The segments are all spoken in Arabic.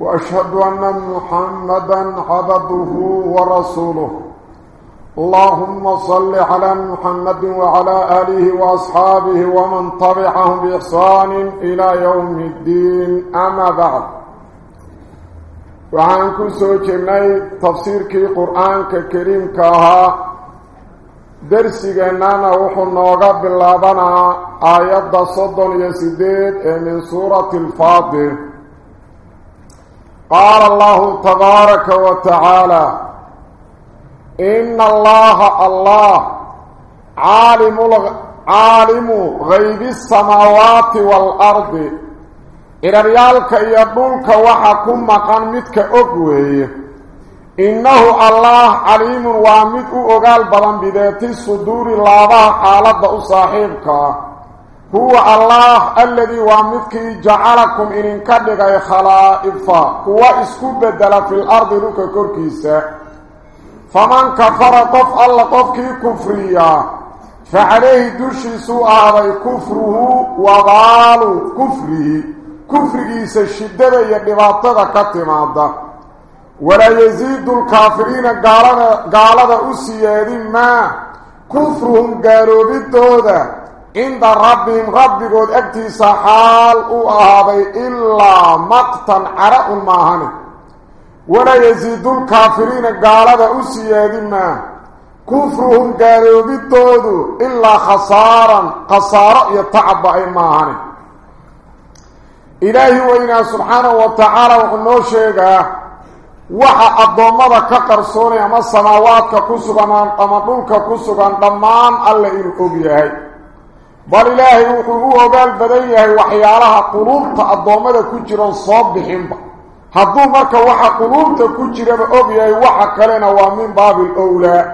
وأشهد أن محمدا عبده ورسوله. اللهم صل على محمد وعلى آله وأصحابه ومن طبعهم بإحسان إلى يوم الدين. أما بعد. وعن كسو جني تفسير قرآن كريم كاها. درسينا وحو نوغا باللابنا آيات صدن يسيديد من سورة الفاضل قال الله تبارك وتعالى إن الله الله عالم, عالم غيب السماوات والأرض. إلى ريالك يدولك وحكم مقام متك أقوي. إنه الله عليم وامد أقال بضن بذات الصدور الله حالة صاحبك هو الله الذي وامدك جعلكم إن انكدك خلائف. هو اسكب بدل في الأرض لك كركيسة فمن كفر قف الله قفك كفريا. فعليه دشي سوء هذا كفره وضال كفره. كفره سشدد يدباطة كتمادا ولا يزيد الكافرين قالوا أسياد ما. كفرهم قالوا بالدودة عند ربهم ربكود أكتيس حال أهضي إلا مقتا عرأ الماهن ولا يزيد الكافرين قالوا أسياد ما كفرهم قالوا بالدود إلا خسارا خسارا يتعب أي ماهن إلهي وإنا سبحانه وتعالى وقلنا شيئا. waxa addoommada ka qarsoonay ama samaawaadka ku sugan ama dhulka ku sugan dhammaan alle inuu og bal ilaahay wuxuu u ogaal badan yahay waxyaalaha quluubta addoommada ku jiran soo bixinba hadduu marka waxa quluubta ku jiraba og yahay waxa kalena waa min baabil owlaa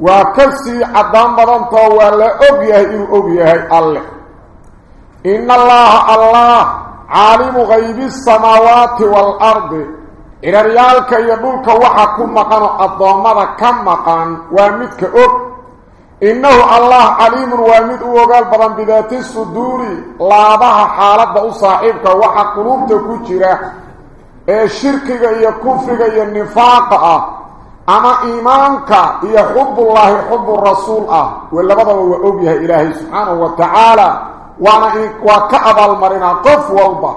waa ka sii caddaan badantao waa la og yahay inuu og yahay alle ina allaha allah caalimu haybi asamaawaati waalardi إنه الله عليم وامد وقال بضان بذات السدور لا بها حالك بأو صاحبك وحق قلوب تكوشرة إيه شركك إيا كفرك إيا النفاق أما إيمانك إيا حب الله حب الرسول. وإلا بضا هو إلهي سبحانه وتعالى. وأنا إيك وكأب المرنى قف والبا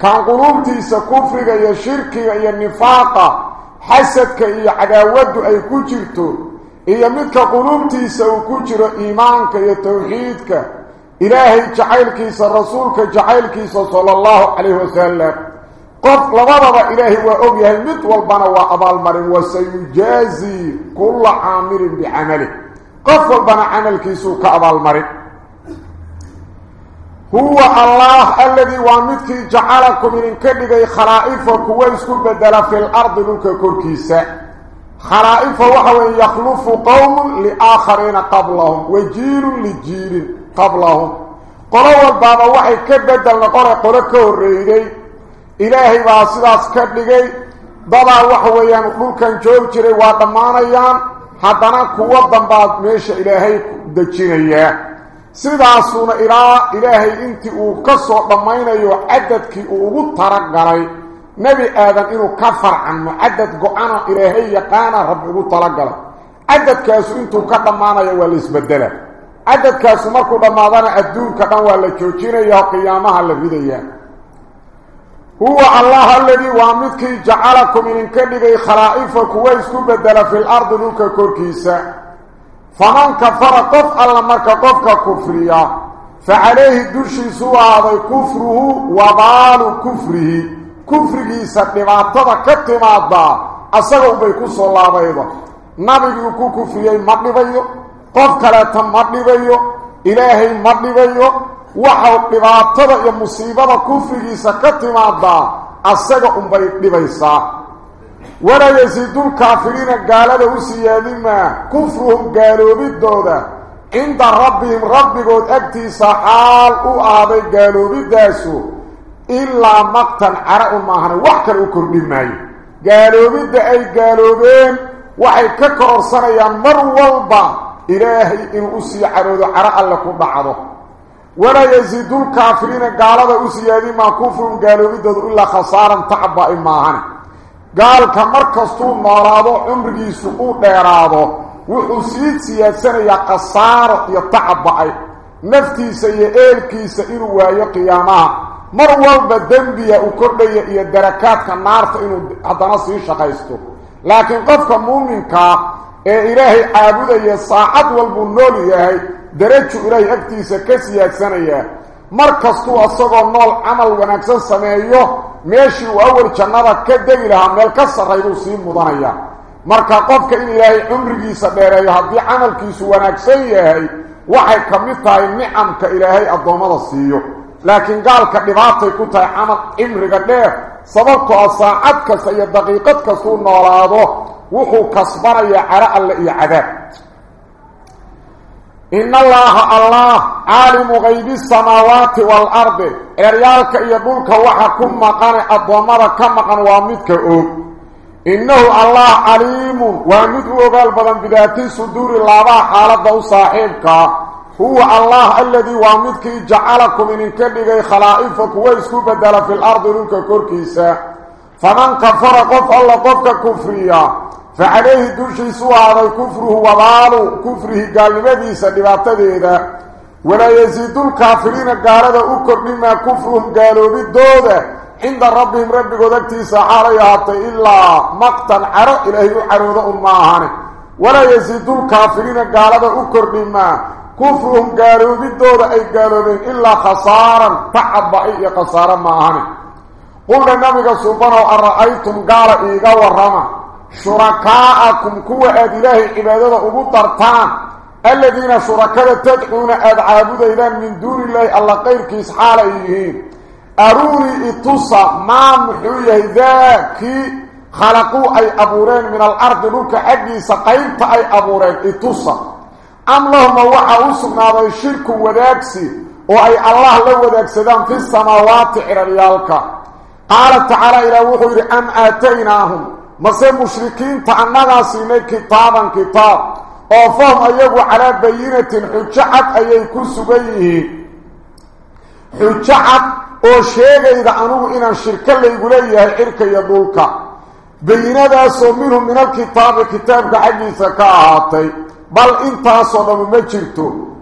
كان قلوب تيسا كفرك إيا شركك إيا النفاق حسدك إيا عقاود أي كوشرته كجرتو إيا مدك قلوبتيسا وكجر إيمانك يا توحيدك إلهي جعيلكيسا رسولك جعيلكيسا صلى الله عليه وسلم قف لبضب إلهي وأبيه المد والبنا وأبا المرين وسيجازي كل عامر بعمله قف والبنا عملكيسو كأبا المرين هو الله الذي وامدك جعلكم من كدغي خلائف كويسكم بدل في الأرض لك كركيسا خلائف وهو يخلف قوم لآخرين قبلهم وجيل لجيل قبلهم. قروا البابا وحي كبدل نقر قر كوريدي إلهي واسداس كدغي دبا وحويان دولكان جوج جيري وا دمانيان حدنا كو دنباد ميش إلهي دجينيا sidaasuuna ilaa ilaahay intii uu ka soo dhammaynayo cadadkii uu ugu talagalay نبي آدم إنه كفر عن معدد قعانا إلهي يقانا ربه تلقل عدد كاسو إنتو كدامانا يوالي اسبدلا عدد كاسو مركو دامانا الدون كدامانا كوكينا يو قيامها اللي هو الله الذي وامدك جعلكم من كذب خلائف كويس كبدل في الأرض نوك كوركيسا فمن كفر قف الله مركا قف كفريا. فعليه دوشي سوى هذا كفره وضال كفره. كفره سبباتها كتمادا أسألوا بيكو صلى الله عليه نبي يكو كفريا مطلبيو قف كلاتا مطلبيو إلهي مطلبيو وحاو قباتها يا مصيبة. كفره سكتمادا أسألوا بيكو ولا يزيد الكافرين قالوا سيادما كفرهم قالوا بالدودة عند ربهم ربكود أكتيس حال إلا مقتا عرأ معنا وحكا أكر بماي قالوا بد أي؟ قالوا بين. وحي ككر صنيا مر والبا. إلهي إن أسي عرود عرأ لكم بعضه. ولا يزيد الكافرين قالوا أسيادما كفرهم قالوا بالدودة إلا خسارا تعبا إماهن gaalka markastuu noolaado cumrigiisu uu dheeraado wuxuu sii siyaadsanaya khasaaro iyo tacabba-ay naftiisa iyo eelkiisa inuu waayo qiyaamaha mar walba dembiya uu kordhaya iyo darakaadka naarta inuu haddana sii shaqaysto laakiin qofka muuminkaa ee ilaahay caabudaya saacad walbuu nool yahay daraju ilaahay agtiisa ka siyaadsanaya mar kastuu asagoo nool camal wanaagsan sameeyo meeshii uu awal jannada ka degi lahaa meel ka sarrayduu sii mudanaya marka qofka in ilaahay cumrigiisa dheereeyo haddii camalkiisu wanaagsan yahay waxay ka mid tahay nicamka ilaahay addoommada siiyo laakiin gaalka dhibaatay ku tahay camal cimriga dheer sababtoo a saacad kasta iyo daqiiqad kastuu noolaado wuxuu kasbanayaa caro alle iyo cadaab إن الله الله عالم غيب السماوات والأرض إريالك يدولك وحكم مقان الضمر كمقان وامدك أوب إنه الله عليم وامد أغال بدن بذات صدور الله حالة صاحبك هو الله الذي وامدك جعلكم من كبغي خلائفك ويسكو بدل في الأرض لك كوركيسا فمن كفر قف الله قفك كفريا. فعليه دوشي سوى هذا كفره وضاله كفره قال سدباتة ذا ولا يزيد الكافرين قالوا أكر مما كفرهم قالوا بالدودة عند ربهم ربك ذكتي سحاريات إلا مقتا عرق إلهي عروض أماهان ولا يزيد الكافرين قالوا أكر مما كفرهم قالوا بالدودة أي قالوا بهم إلا خسارا تعب أي خسارا ماهان قلنا النبي سبحانه أرأيتم؟ قال إيقا ورما. شركاءكم كوة أد إلهي عبادة أبو طرطان. الذين شركاء تدعون أد عابد من دون الله الله غير كيس حاليهين أروني إتصى ما محوية ذاك. خلقوا أي أبورين من الأرض لك حقي سقيمت أي أبورين إتصى أم لهم وحا أسرنا ذا شرك وداكسي وأي الله لو وداكسدان في السماوات إلى عراليالك قال تعالى إلى وحير ان آتيناهم ما مصير مشركين تعنغا سيني كتابا كتاب وفهم أيهو على بيينة حجعت أيهي كسبيه أو وشيغا إذا أنه إنا شركا لا يقولي يا عركا يا دولكا بيينة سومينهم من الكتاب كتاب كعجيسة كآتي بل انت صدم ما جرت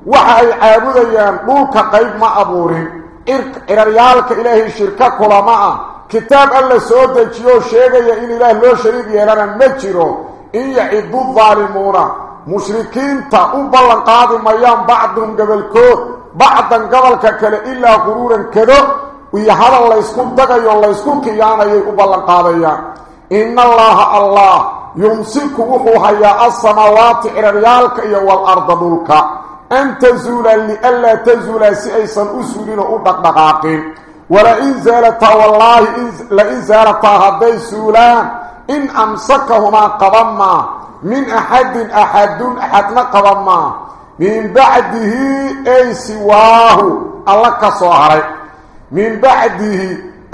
وحي عابديان دولك قيب ما أبوري. إرك ارياالك إلهي شركة كلا ما كتاب الله سودة جيو شيغيا إن الله لو شريك يلان ما جرو. إن يعب الظالمون. مشركين تا أم بلن قادم ميام بعضهم قبل كو بعضا قبل كلا إلا غرورا كدو. ويحال الله يسكن دغيو الله يسكن أي يبلن قاديا إن الله الله. As-samaawaati iraryaalka iyo wal arda dhulka an tazula li alla tazula si aysan usulina u dhaqdhaqaaqin ولئن زالتا والله لئن زالتا هذي سولان إن أمسكهما قضما من أحد أحد أحدنا قضما من بعده أي سواه. الله كصهري من بعده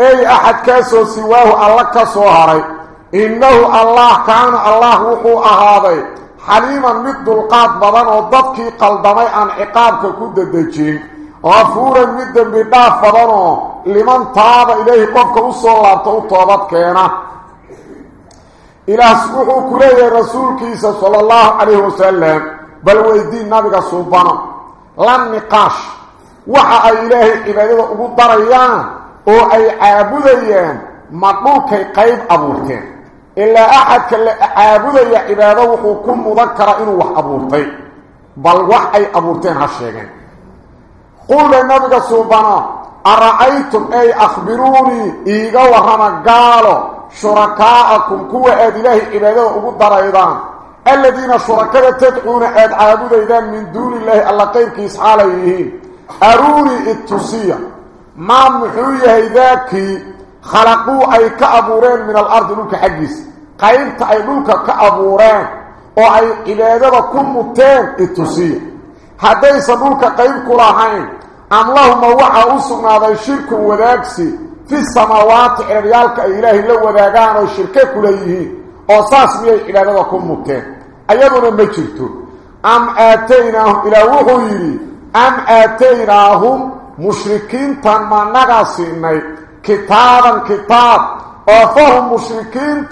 أي أحد كاسو سواه. الله كصهري إنه الله كان الله وحو أهاضي حليما مد القاد بضان وضبكي قلدمي عن عقابك كد الدجين غفورا مدا بداف بضانه. لمن طاب إليه قفك أصول الله توبت كينا. إله سبحو كليه رسول صلى الله عليه وسلم. بل ويدين نبغى سبحانه لن نقاش. وحا إلهي عبادة أبو الضريان oo ay caabudayaan ma dhulkay qayb abuurteen إلا أحد كالعابد يا عبادة وخو كن مذكرة إنو وح أبورتين بل وح أي أبورتين هالشيغين قول لنبقى سوبانا أرأيتم أي أخبروني؟ إيغا وحنا قالوا شركاءكم كوة أد إله عبادة وعبود درائدان الذين شركاء تدعون أد عابد إذن من دون الله الله قير كيس عليهين أروني التسية ما محوية إذاكي خلقوا أي كأبورين من الأرض لك حجيس قيمت أي لك كأبورين. وأي إلهذا كن متين التسير حديث لك قيم كراحين أن الله موعى أسرنا ذا شرك وذاكسي في السماوات عريالك إله إلا وذاكان الشركة كليه. أساس بي إلهذا كن متين. أيضنا ما شرته أم آتيناهم إلى وغيري أم آتيناهم مشركين تنمى نغسيني كتابا كتاب. وفهم مشركين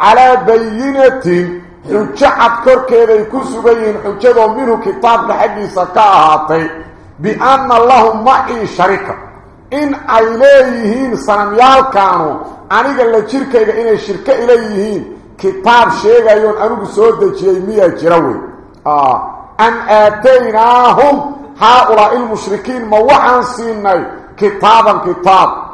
على بينة حجعت كركيدة يكسو بيين حجدو منه كتاب لحقي سكاهاتي. بأن الله معي شركة. إن إليهين سنميال كانوا. أني قال لشركة إن الشركة إليهين. كتاب شيئا يون أنوك سودة جيمية جروي آه. أن آتيناهم هؤلاء المشركين موحا سيني كتابا كتاب.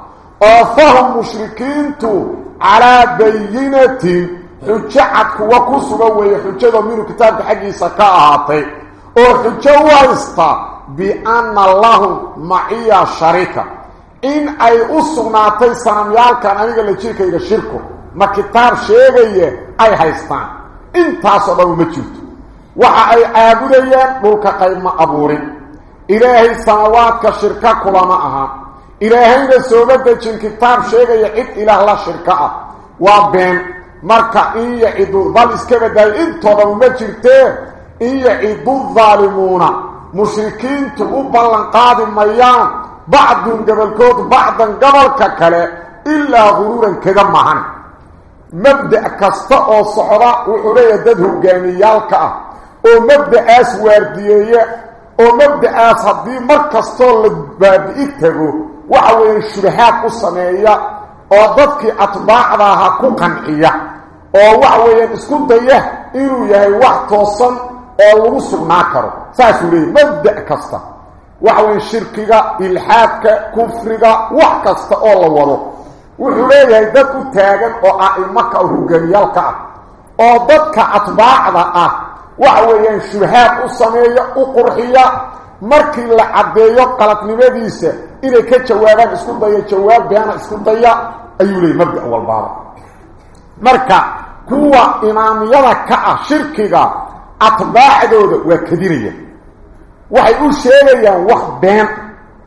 Ku sugan weeye xujadoo minhu kitaabka xaggiisa ka ahaatay oo xujo u haysta bianna lahum maciya sharika in ay u sugnaatay sanamyaalkan aniga la jirkayga shirku ma kitaab sheegaya ay haystaan intaasoo dhan uma jirto waxa ay caabudayaan dhulka qayb ma abuurin ilaahay samawaadka shirka kulama aha sheegaya cid ilaah la shirka ah waa been marka in yacidu bal iska badaayo intoodan uma jirtee in yacidu daalimuuna mushrikiintu u ballanqaadi mayaan bacdun gobolkood bacdan gobolka kale ilaa huruuran kaga mahan mabda' kasta oo socda wuxuu leeyahay dad hogaamiyaalka ah oo mabda'aas waardiyeeya oo mabda'aas haddii mar kastoo la baabi'i tago waxa weeye shubahaad u sameeya oo dadkii atbaacda aha ku qanciya oo waxa weeyaan isku daya inuu yahay wax toosan oo lagu sugnaa karo saasuu leeyahy mabda' kasta waxa weeye shirkiga ilxaadka kufriga wax kasta oo la wado wuxuu leeyahay dad u taagan oo a'imaka oo hogaamiyaalka ah oo dadka atbaacda ah waxa weeyaan shubahaad u sameeya u qurxiya markii la caddeeyo qaladnimadiisa إذا كان جوابان اسكن ضيئة جواب بيانا اسكن ضيئة أيو لي مبدأ والبارة. مركا كوة إمام يدكا شركيكا أطباع دودة وكدينية. وحي قول شيئا وح بيان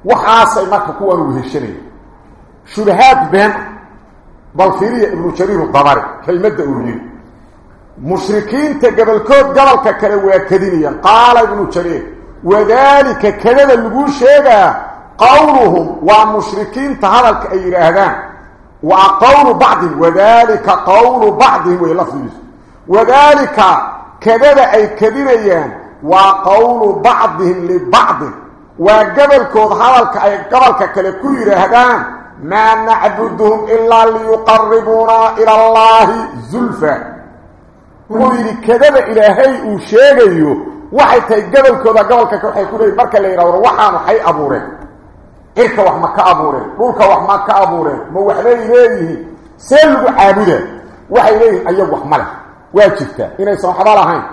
وحاسي مكا كوة نوهشنية شرهات بيان بالخيرية ابن شريف الضباري كلمدة أوليه مشركين تقبل كود قبل كالوية كدينية قال ابن شريف وذلك كذلك اللي قول شيئا قولهم ومشركين تهلك أي رهدان وقول بعضهم وذلك قول بعض ويلفظ وذلك كذب أي كذبين وقول بعضهم لبعض. وقبل كود حلالك أي قبل كالكو يرهدان ما نعبدهم إلا ليقربونا إلى الله زلفا ويقول كذب إلى هاي وشيغيو. وحي قبل كود قبل كود حيكو دي بركة ليرور. وحانو حي أبوري. Cirka wax ma ka abuureen dhulka wax ma ka abuureen ma waxbay leeyihiin see lagu caabuda waxay leeyihin ayagu wax ma leh waa jirtaa inaysan waxba lahayn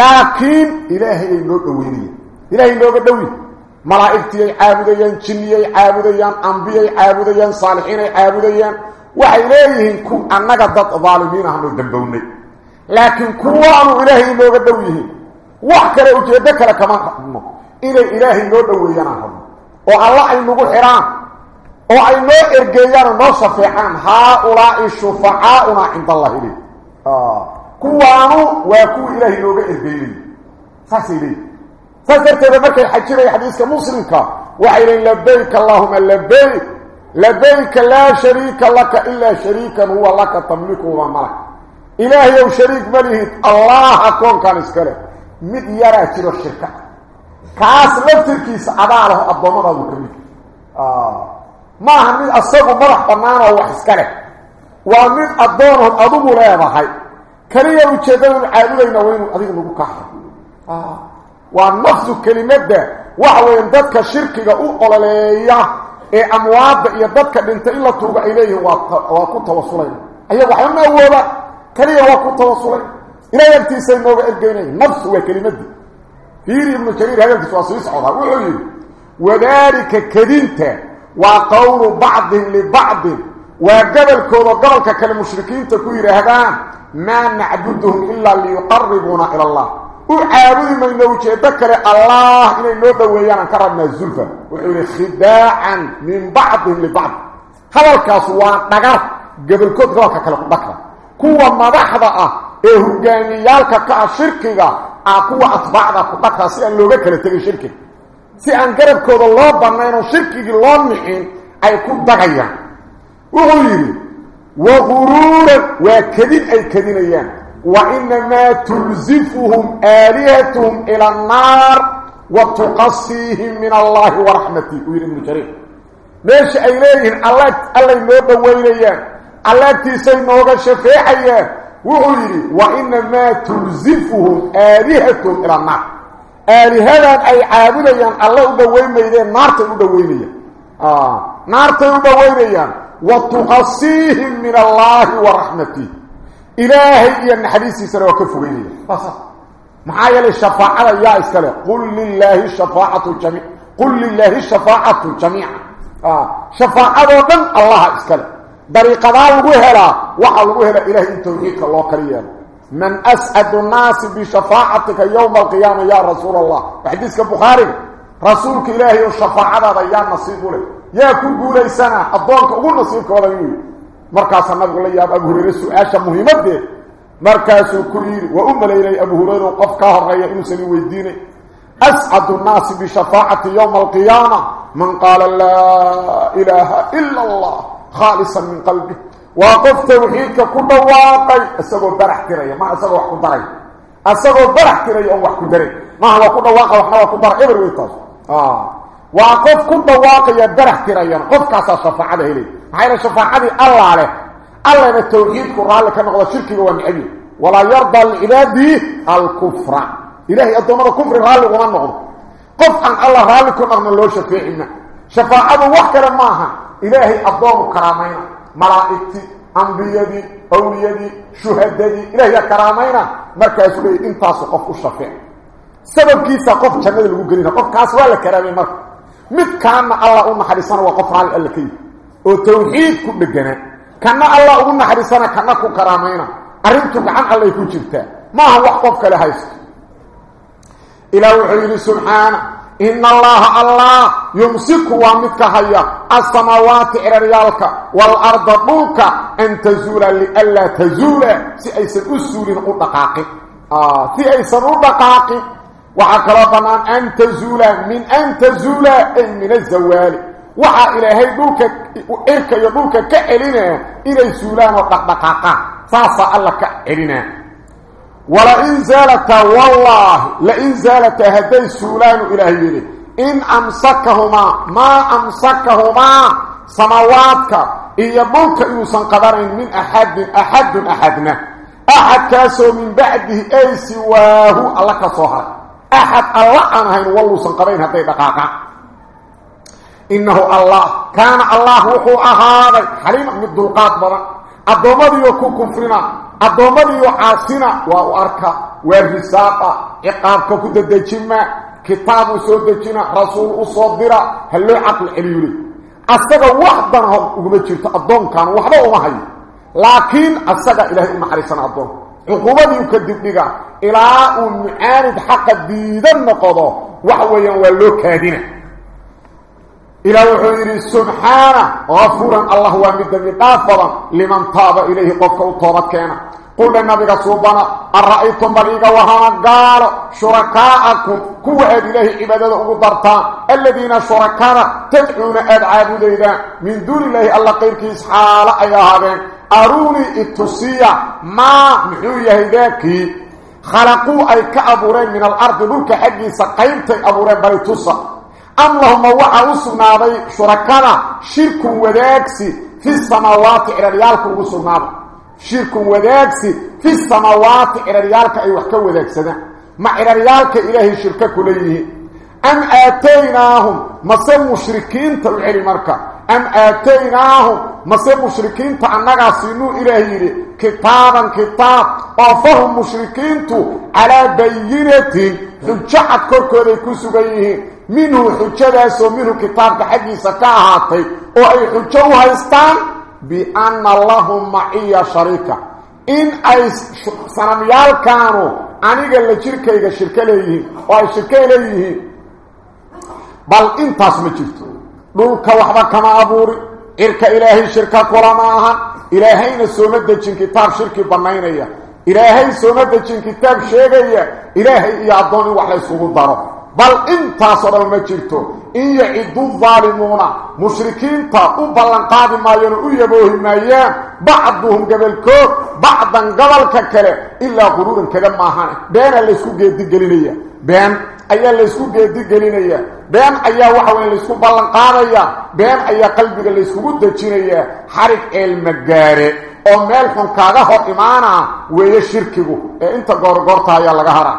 laakiin ilaahay ay noo dhoweynayeen ilaahay nooga dhowi malaa'igtiyay caabudayaan jinniyay caabudayaan ambiyay caabudayaan saalixiinay caabudayaan waxay leeyihiin ku annaga dad daalimiin ah noo dambownay laakiin kuwaanu ilaahay inooga dhow yihiin wax kale ujeeddo kale kama rabno ilaahay noo dhoweeyanaan rabno oo alla ay nagu xidhaan oo ay noo ergeeyaan oo noo shafeecaan haa-ulaa'i shufacaauna cinda allahi li kuwaanu waa kuwa ilaahay nooga ergeynay saasay leeyihin saas darteeda markay xajinaya xadiiska muslimka waxay leeyiin labayk allahuma labayk laa shariika laka ilaa shariikan huwa laka tamlikuhuma malak ilaahay ow shariik ma lihid allah akoonkan iskale mid yaraa jiro shirka leh waa mid addoonood adugu leedahay keliya ujeeddadanu caabudayna waa inuu adiga lagu kaxo waa nafsu kelimadda waxa weeyaan dadka shirkiga u ololeeya ee amwaadda iyo dadka dhintay in la tuugo ay leeyihiin waa waa ku tawasulayna ayaga waxba ma awooda keliya waa ku tawasulay ilahay agtiisay nooga ergeynaya nafsu waa kelimadii فيري ابن كرير هذا التواصل يصحوها وحيو وذلك كذنت وقول بعض لبعض وقبل كوضا قبل كالمشركين تكوير هذا ما نعبدهم إلا ليقربونا إلى الله. وعابد من نوجه بكر الله إلا نوضوهيانا كربنا الزلفة. وحيو خداعا من بعض لبعض. هذا الكاسوان نقر قبل كوضا قبل كالمشركين كوة مضحضة اهجاني يالكا كالشركي kuwa atbaacda ku dhaqaa si aan looga kala tegin shirkiga si aan garabkooda loo banayn oo shirkigii loo nixin ay ku dagayaan wuxuu yidhi وغرورا وكذب أي كذنيان وإنما تلزفهم آلهتهم إلى النار وتقصيهم من الله ورحمته. ويرى ابن جرير ليش أيليهن الله الله ينوب ويليان الله تيسي نوغ شفاعيان وغيري وإنما تلزفهم آلهتهم إلى النار. آلهة أي عابدين الله يدوين ميدين نار تدوين آه نار تدوين وتقصيهم من الله ورحمته. إلهي إن حديثي سنة وكفويني محايا للشفاعة يا إسكالي قل لله الشفاعة الجميع قل لله الشفاعة الجميع آه. شفاعة ودن الله إسكالي طريقه لوغه هلا وحا لوغه هلا إلى ان توحيدك لو كريان من اسعد الناس بشفاعتك يوم القيامه يا رسول الله حديث البخاري رسولك الله والشفاعه ضيا نصيب له يا كل قولي سنه اضونك أو نصيبك ولا يني مركاس النبي لا ياب ابو هريره سؤاله مهمه مركاس كلير وامل إلى ابو هريره قف كهريه ان سن ويديني اسعد الناس بشفاعه يوم القيامه من قال لا اله الا الله qof tawxiidka ku dhawaaqay isagoo barax tiraya maha isagoo wax ku daray isagoo barax tiraya oon wax ku daray maha waa ku dhawaaqa waxna waa ku dara eber wey taas وقف كل واقع برح تريان قف كاسا شفاعة هلي هاي الشفاعة الله له الله إن التوحيد قرآن لك نقضى شركي والنعبي ولا يرضى العباد الكفر. إلهي الضمر كفر غالي وما نقضى قف عن الله كن أغنى الله شفاعنا شفاعة وحكرا معها إلهي أبضاه كرامينا مرائتي أنبيدي أوليدي شهددي إلهي كرامينا. مركز بي إنتاس قف الشفاء سبب كيسا قف جنال الوقلين قف كاسوالا كرامي مركز مت كان الله أم حديثنا وقف على الألكي وتوحيد كل الجناء كان الله أم حديثنا كانكو كرامينا. أرنتك عن الله يكون جبتا ما هو وقفك لهيسك إلهي سبحانه. إن الله الله يمسك وامك هيا. السماوات إرريالك والأرض بوك أن تزول لألا تزول. في أي سنسول أطقاقي آه، في أي سنطقاقي وعقربنا أن تزول. من أن تزول؟ إن من الزوال. وعا إلى هاي بوك إرك يبوك كألنا إلى سوران وطقاقا فاصل الله كألنا ولئن زالت والله لئن زالت هدي سولان إلهي إن أمسكهما ما أمسكهما سماواتك إيا ملك يوسن قدرين من أحد أحد أحدنا. أحد كاسو من بعده أي سواه الله كصهر أحد الله أنا هين والله سنقرين هذي دقاقا. إنه الله كان الله وحو أهاضي حليما من الدلقات الدومدي يكون كفرنا الدومدي يعاصنا وأركا والرساقة إقابك كده دجمع كتاب سودجنا رسول صدر هل له عقل عليولي أستغى وحدا هم أقمتشرت الدوم كان وحدا ومهي لكن أستغى إلهي المحرسنا الدوم عقوبتي يكذب لك إلى أن معاند حق الديدان نقضه وحويا ولو كادنا إلى وحير سبحانه. غفورا. الله هو مدى مقافضا لمن طاب إليه قفك وطوبت كان قل النبي صوبنا أرأيتم بريقا وهما قال شركاءكم. كوة إليه عبادة أقدرتان الذين شركانا تدعون أدعاب ليدا من دون الله الله قيرك إسحال أيها هذين. أروني التسية ما محوية ذاكي خلقوا أي كأبورين من الأرض. ذلك حقي سقيمتي أبورين بريتوسا أم لهم وحا أسنادي شركانا شرك وذاكسي في السماوات إلى ريالك أسنادي شرك وذاكسي في السماوات إلى ريالك أي وحكا وذاكسنا مع إلى ريالك إلهي شركة كليه. أم آتيناهم مصر مشركين تلعلي مركا. أم آتيناهم مصر مشركين تعنقا سينو إلهي كتابا كتاب. وفهم مشركين على بينة. حجعت منه حجداس ومنه كتاب حقي سكاهاتي وأي حجوها يستان بأن اللهم معي شريكا. إن أي سرميال كانوا أنيقا لشركة شركة ليه وأي شركة ليه. بل إنت اسمتشفتو نلك وحبا كما أبوري. إرك إلهي شركة قرماها إلهين سومد دجن كتاب شركة بنينية. إلهين سومد دجن كتاب شيئية إلهي يعدوني وحلي سوغل ضرب ma jirto in yacidu daalimuuna mushrikiinta u ballanqaadi maayaan oo u yaboohi maayaan bacduhum gabalkood bacdan gobolka kale ilaa quruuran kada maahane beenaa laysku geedigelinaya been ayaa laysku geedigelinaya been ayaa waxa weya laysku ballanqaadaya been ayaa qalbiga layskugu dejinayaa xarig ceelmagaare oo meel xun kaaga hor imaana weeye shirkigu ee inta goorgoorta ayaa laga haraa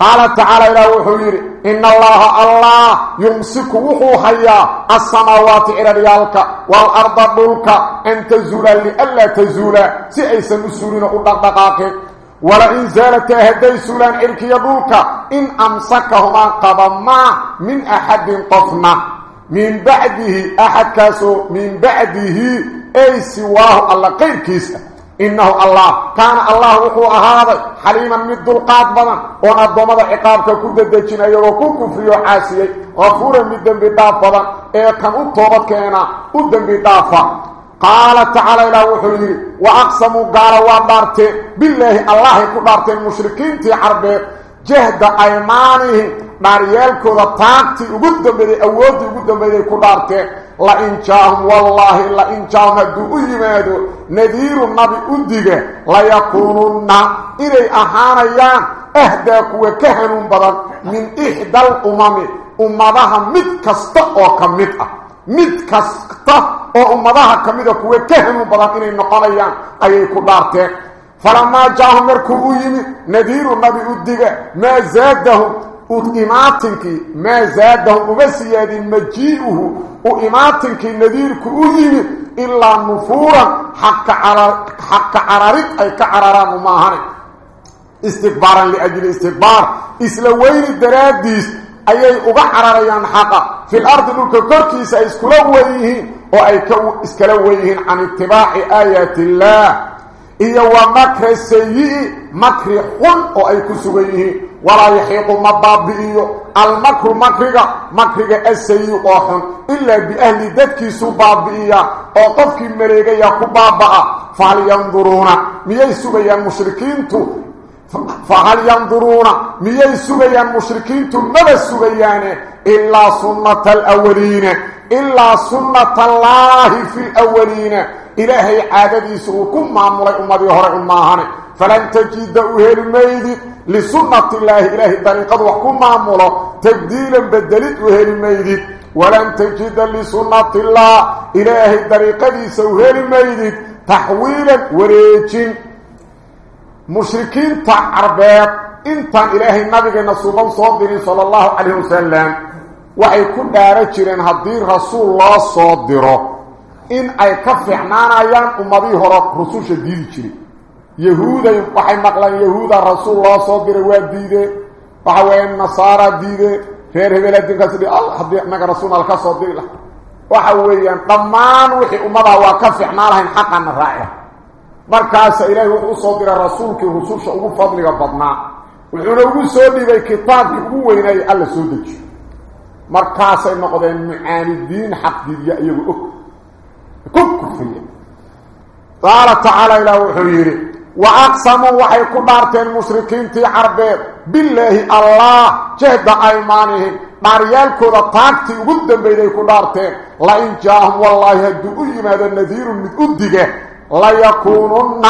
قال تعالى إلى وحير إن الله الله يمسك وحيا السماوات إلى ارياك والأرض ذلك إن تزول لالا تزول سيئس مسورين ودقدقاك ولا ولئن زالت هدي سولان ارك يبوك إن أمسكهما قبما من أحد قفنا من بعده أحد كاسو من بعده أي سواه الله قيركيسه إنه الله. كان الله أخو أهذا حليما مد القاتبنا ونظم هذا عقابك كل دجنا يروكوك في حاسية. غفورا مدى بطافة إيقن أطوبت كينا. أدى بطافة قال تعالى إلى وحيه وأقسموا قال وابارته بالله الله كبارته المشركين تحربه جهد أيمانه ناريالك وطاقته وقدم بذي أوده وقدم بذي كبارته dhaaryaalkooda taagtii ugu dambeeday awooddii ugu dambeeday ku dhaarteen lain jaahum wallaahi lain jaahum hadduu u yimaado nadiiru nabi u diga layakuununna inay ahaanayaan ahdaa kuwa ka hanuun badan min ixda alumami ummadaha mid kasta oo ka mid ah mid kasta oo ummadaha ka mida kuwa ka hanuun badan وإماتن كي نذير كوهيني إلا نفورا حق عرارك أي كعرارا مماهنك استقبارا لأجل استقبار إسلوين الدراديس أي أي أبعراريان حقا في الأرض نلك كركيس أي سكلويهين وأي كو اسكلويهين عن اتباع آيات الله iyo wa makra sayi-i makri xun oo ay ku sugan yihiin walaa yaxiiqu ma baabi'iyo almakru makriga makriga asayi oo xun ilaa biahli dadkiisuu baabi'iya oo qofkii maleegaya ku baaba'a fahal yanduruuna miyay sugayaan mushrikiintu fahal yanduruuna miyay sugayaan mushrikiintu maba sugayaane ilaa sunnata alawaliina ilaa sunnata allaahi fi lwaliina إلهي عادتي سوكم معمولة أمتي هراء معهنة فلن تجد أهل الميد لسنة الله إلهي طريقة وحكم معمولة تبديلا بدلت أهل الميد ولن تجد لسنة الله إلهي طريقة سوهل الميد تحويلا وريج مشركين تعربات. إنت إلهي النبي نصوبا صدري صلى الله عليه وسلم. وحي كل هدير رسول الله صدره rususha diidi jiray yahuuday waxay maqlaan yahuuda rasuul loo soo diray waa diideen waxa weeye nasaara diideen reer hebela dinkaas dhi al haddii naga rasuul al ka soo diri lah waxa weeyaan dhammaan wixii ummadaa waa ka fiicnaan lahayn xaqana raaci markaasa ilaahay wuxuu usoo diray rasuulkii rususha ugu fadliga badnaa wuxuuna ugu soo dhibay kitaabkii ugu weynaayay alla soo dejiyo markaasay noqdeen mucaanidiin xaqdiidiya iyagu og كفرية. قال تعالى إلى وحيري وأقسموا وحي كبارتين مشركين تي عربين. بالله الله جهد أيمانه ماريال كودة تاكتي ودن بيدي كبارتين. لإن جاهم والله هدوئي ماذا النذير المتقدقة لا يكونن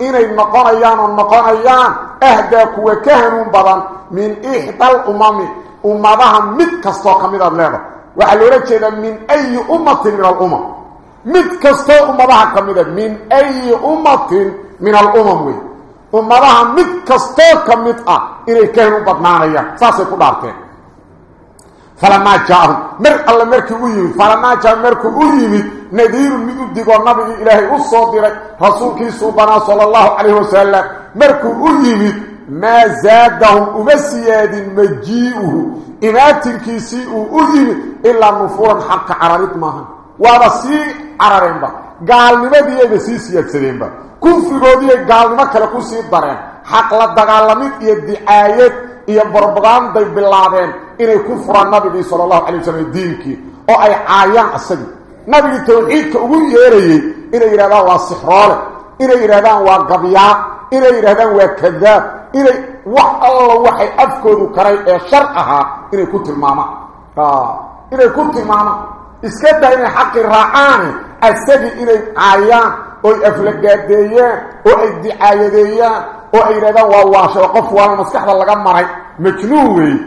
إني النقريان النقريان أهدى كوة كهنون بضان من إحدى الأمم. أمضاها متكستوكا مدى بلاده وحلو رجل من أي أمة من الأمم. Kastoo ka mid ah inay ka hanuun badnaanayaan saasay ku dhaarteen falamaa jaahum mar alle markii u yimid falamaa jaahum markuu u yimid nadiirun mid u digoo nabigii ilaahay u soo diray rasuulkiisuu banaa sala allahu calayhi wasalam markuu u yimid maa zaadahum uma siyaadin majii'uhu imaatinkiisii uu u yimid ilaa nufuuran xaqka cararid maaha waaba sii carareenba gaalnimadiiyayba sii siyaadsadeenba kufrigoodii gaalnimo kale ku sii dareen xaq la dagaalamid iyo dicaayad iyo barbaganday bilaabeen inay ku furaan nabigii sala allahu calay wasalam diinkii oo ay caayaan isagii nabigii tawxiidka ugu yeerayey inay yidhahdaan waa sixroole inay yidhahdaan waa gabyaa inay yidhahdaan waa kadaab inay wax alla waxay afkoodu karay ee shar ahaa inay ku tilmaamaan inay ku tilmaamaan iska daa inay xaqi raacaane asagii inay caayaan oy aflagaadeeyaan oo ay dicaayadeeyaan oo ay yidhahdaan waa waashay qof waana maskaxda laga maray majnuun weeye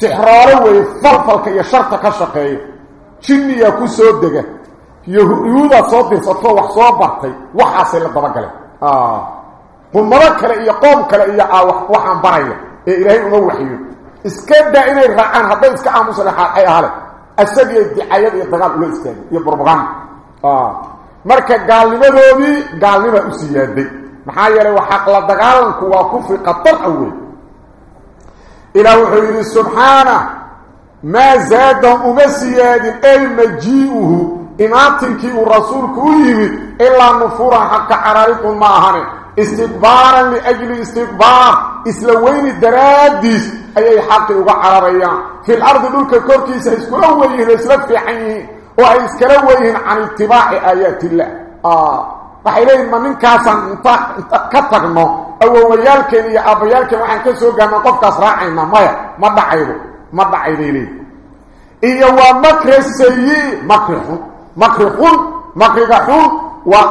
sixroole weeye falfalka iyo sharta ka shaqeeya jinniyaa ku soo dega yuhuudaa soo dirsatoo wax soo bartay waxaasay la dabagaleen qumado kale iyo qoom kale iyo waxaan baraya ee ilaahay uma waxiyo iska daa inay raacaan hadday iska aamusa ay ahale asagii dicayad iyo dagaal ula istaagay iyo burbaganda marka gaalnimadoodii gaalnimaa u siyaaday maxaa yeelay waa xaq la dagaalanku waa kufri qatar a wey ilaah wuxuu yidhi subxaana maa zaadahum uma siyaadin ay majii'uhu imaatinkii uu rasuulku u yimid ilaa nufuuran xagka cararidun ma ahane istikbaaran liajli istikbaar isla weyni daraaddiis ayay xaqi uga cararayaan fil ardi dhulka korkiisa iskula weyihiin isla fiican yihiin oo ay iskala weyihiin can itibaaci aayaat illah waxay leeyihin ma ninkaasaan inta inta ka tagno awowayaalkeen iyo aabbayaalkeen waxaan ka soo gaarna qofkaas raacayna maya ma dhacaydo ma dhacayday leeyihin iyo waa makri sayi makri xun makri xun makriga xun waa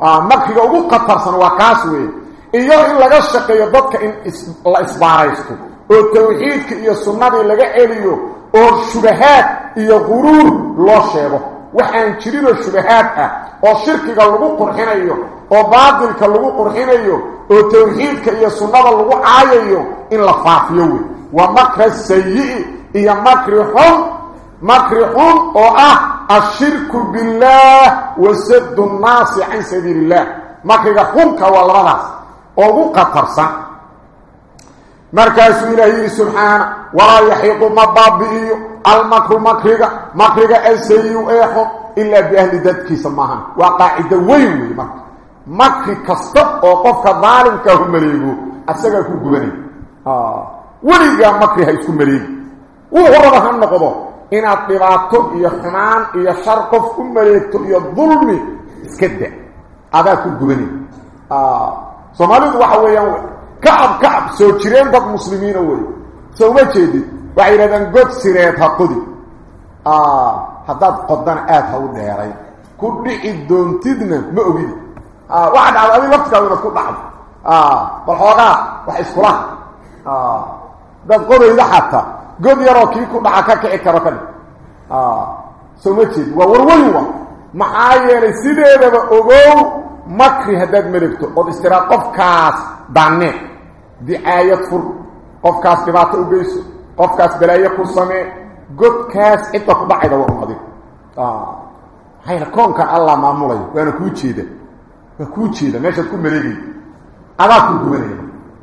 ashirku billaah وصد الناس عن سبيل الله وإن إلهي لغو كفريه آه مكرق أغو قطرسا وكاسوه إياه إن لغا الشقية ضدك إن الله إسباريسكو وتوحيدك إياه السنة لغا إليه والشبهات إياه غرور الله شيبه وحان جرير الشبهات وشركك لغو قرحينيه وباطلك لغو قرحينيه وتوحيدك إياه السنة لغو عايه إن لفافيوه ومكر السيئ إياه مكر حم مكرحون أو آه الشرك بالله وسد الناس عن سبيل الله. مكرحون كوالرناس أو قطرسا. مركز إلهي سبحانه ولا يحيط مبابئي المكر مكرغ مكرغ السيء ايحو إلا بأهل ذاتك سماها وقاعدة ويوي مكر مكر كستب أو قفك ظالم كهم مريقو أساقا كو قبني. آه. وليقا مكر هيسكو مريقو وغربها النقضو iyo dulmi iska da adaa ku gubanay soomaalidu waxa weeyaan kacab kacab soo jireen dad muslimiina wey soo uma jeedid waxay yidhahdaan god sireed ha qodi haddaad qodana aada ha u dheeray ku dhici doontidna ma ogidi waxa dhacda adi laftigaadu inaad ku dhacdo bal xoogaa wax iskulaha dad qodayda xataa god yaroo kii ku dhaca ka kici karo ka dhig soo ma jeed waa warwayn wa maxaa yeelay sideedaba ogow makri haddaad malegto ood istiraad qofkaas daanee dicaayad fur qofkaas dhibaato u geyso qofkaas balaayo ku samee godkaas cidda ku dhacayda waa un adig maxayna koonkan allah maamulayo waana kuu jeeda waa kuu jeeda meeshaad ku maleegay adaa ku gubanaya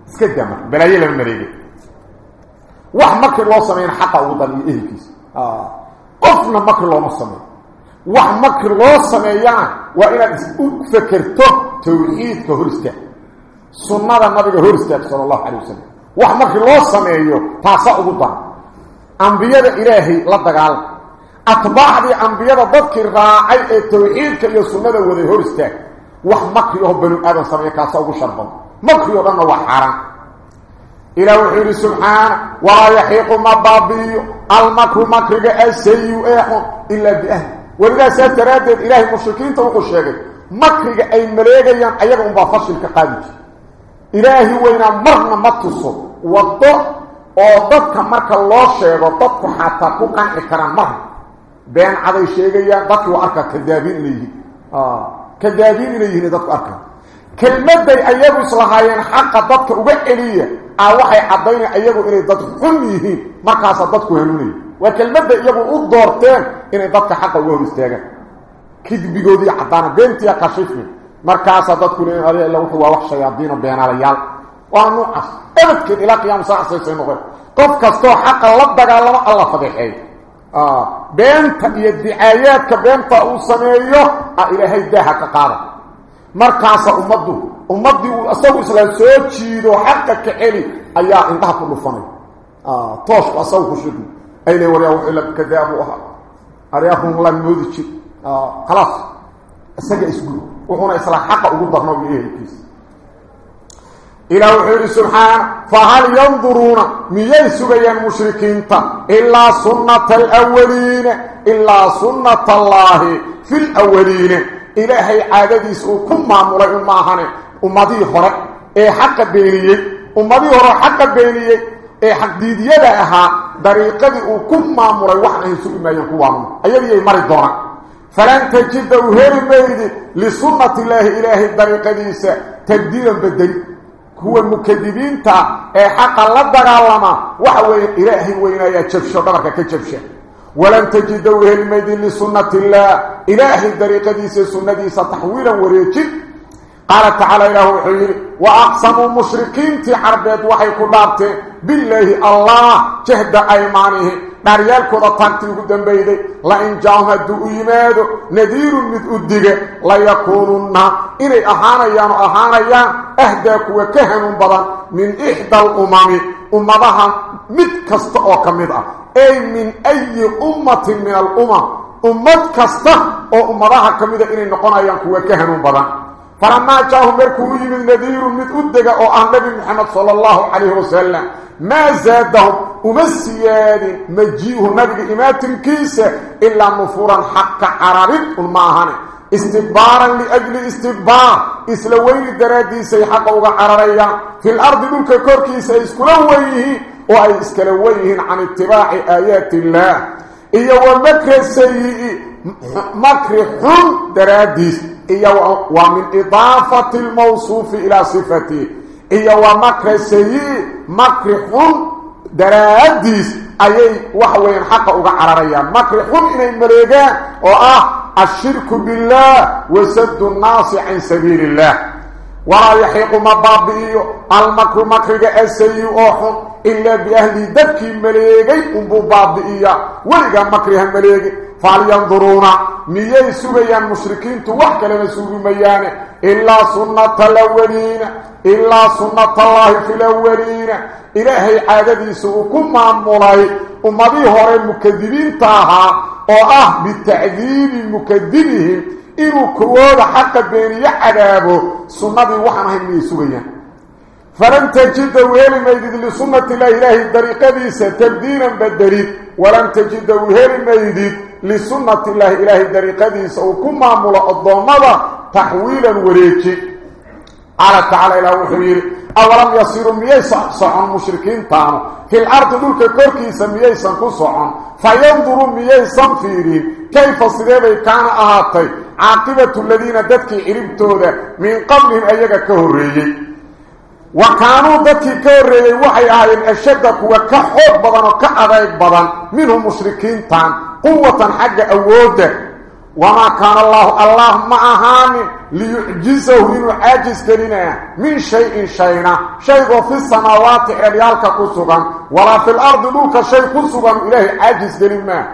iska daa marka balaayo lama maleegay looma sameeyo wax makri loo sameeyana waa inaad u fekerto tawxiidka hor istaag sunnada nabiga hor istaag sala allahu calay wasalam wax makri loo sameeyo taasa ugu dan ambiyada ilaahay la dagaalam atbaacdii ambiyada dadkii raacay ee tawxiidka iyo sunnada waday hor istaag wax makri oo banu aadan sameeya kaasa ugu sharban makri oo dhanna waa xaaraan إلى وحيد سبحانه ولا يحيق مبابي المكر مكرق السيء إلا بأهل. ولذا سيتردد إلهي المشركين توقوا الشيء مكرق أي مليقيا أيضا مبافشل كقادج إلهي وإنا مرنا متصل والضوء وضدك مرك الله شيء وضدك حتى كوكان إكرام مر بين عضي شيء ضدك وأركا كذابين إليه آه كذابين إليه ضدك أركا. كلمة أيضا إصلاحيين حق ضدك وقعلية aa waxay cadaynay ayagu inay dad xun yihiin markaas dadku helinay waa kelmadda iyagu u doorteen inay dadka xaqa uga hor istaagaan kidbigoodii cadaana beentiya qashifni markaas dadku leeyahay alla wuxuu waa wax shayaadiin beenaalayaal waa nuucas abadkeed ilaa qiyaam saac say noqon qof kastoo xaqa la dagaalamo alla fadeexay آه beenta iyo dicaayadka beenta uu sameeyo ah ilaahay daaha ka qaada markaas ummadu ummadii uu asagu isla soo jiido xaqqa ka celi ayaa indhaha ku dhufanay ah toosh asagu ku shidi ayna wariya wuxuu la kadaabu aha ariyahum la moodi jir ah خلاص asaga isgu wuxuuna isla xaqqa ugu darno ilaahiis إلى وحير سبحانه فهل ينظرون ميي سبيا المشركين إلا سنة الأولين إلا سنة الله في الأولين إلهي عاددي سوكم معمولي أماهاني أمدي هراء إيه حق بينيي أمدي هراء حق بينيي إيه حق ديدي لها طريقة أكم معمولي وحنا يسوء ما ينقوانون أيدي مرض دونا فلن تجد وهير ميدي لسنة الله إلهي طريقة ديسة تبديلا بدي. kuwa mukadibiinta ee xaqa la dagaalama waxa weeye ilaahay weynaya jabsho dhabarka ka jabsha walan tajida wehelimaydin lisunnati illah ilaahay dariiqadiisa إلهي الدريقة ديسة السنة ديسة تحويلا وريكي قال تعالى إله وحير وأقسموا مشركين تي عربية وحي كلابتي بالله الله جهد أيمانه. مريال كودة تنتي قدن بيدي لإن جاهم الدؤو يمادو نذير مدئدك لا يكونون إلي أحانيان أحانيان أهدك وكهن بضا من إحدى الأمم أمضها متكست أو كمضا أي من أي أمة من الأمم؟ Oo ummadaha ka mida inay noqonayaan kuwa ka hanuun badan. فلما جاءهم مركوا من نذير من أدق أو أن نبي محمد صلى الله عليه وسلم ما زادهم ومسياد مجيه نبي إمات كيسة إلا نفورا حق عرارب الماهن استكبارا لأجل استكبار إسلوين الدراديسي حق عراريا في الأرض ملك كوركيسة إسكلويه وأي عن اتباع آيات الله إيا ومكر السيئ مكر حن دراديس. إيا ومن إضافة الموصوف إلى صفته. إيا ومكر السيئ مكر حن دراديس. أي وحوين حق أغا عراريا. مكر حن إني مريقان وآه الشرك بالله وسد الناس عن سبيل الله. ولا يحيق مبابئي المكر مكر السيء أوحن إلا بأهل دبكي مليغي أنبو بابئية ولغا مكرها مليغي فلينظرون ميي سبيا مشركين توحك لما سوبي ميان إلا سنة الأولين إلا سنة الله في الأولين. إلهي عاددي سوكم معمولي أمضي هوري المكذبين تاها وآه بالتعذيب مكذبهم. إنو كواد حق بيني عذابه سنة وحنا هم يسويا فلن تجد وهل ميدد لسنة الله إلهي الطريقة ديسة تبديلا بالدريد ولن تجد وهل ميدد لسنة الله إلهي الطريقة ديسة وكما ملا الضمضة تحويلا وريكي. قال تعالى إلى وحير أولم يصيروا ميسا صعون مشركين تانو. في الأرض دولك عاقبة الذين ددكي عربتودا من قبلهم أيها كهريي وكانوا ددكي كهريي وحي آيين أشدك وكحوب بدن وكأذيك بدن. منهم مشركين تان. قوة حق أوده وما كان الله الله معهان ليعجزه إنه عاجز كرينا من شيء شينا. شيء في السماوات إليالك كسوغا ولا في الأرض لوك شيء كسوغا إليه عاجز كرينا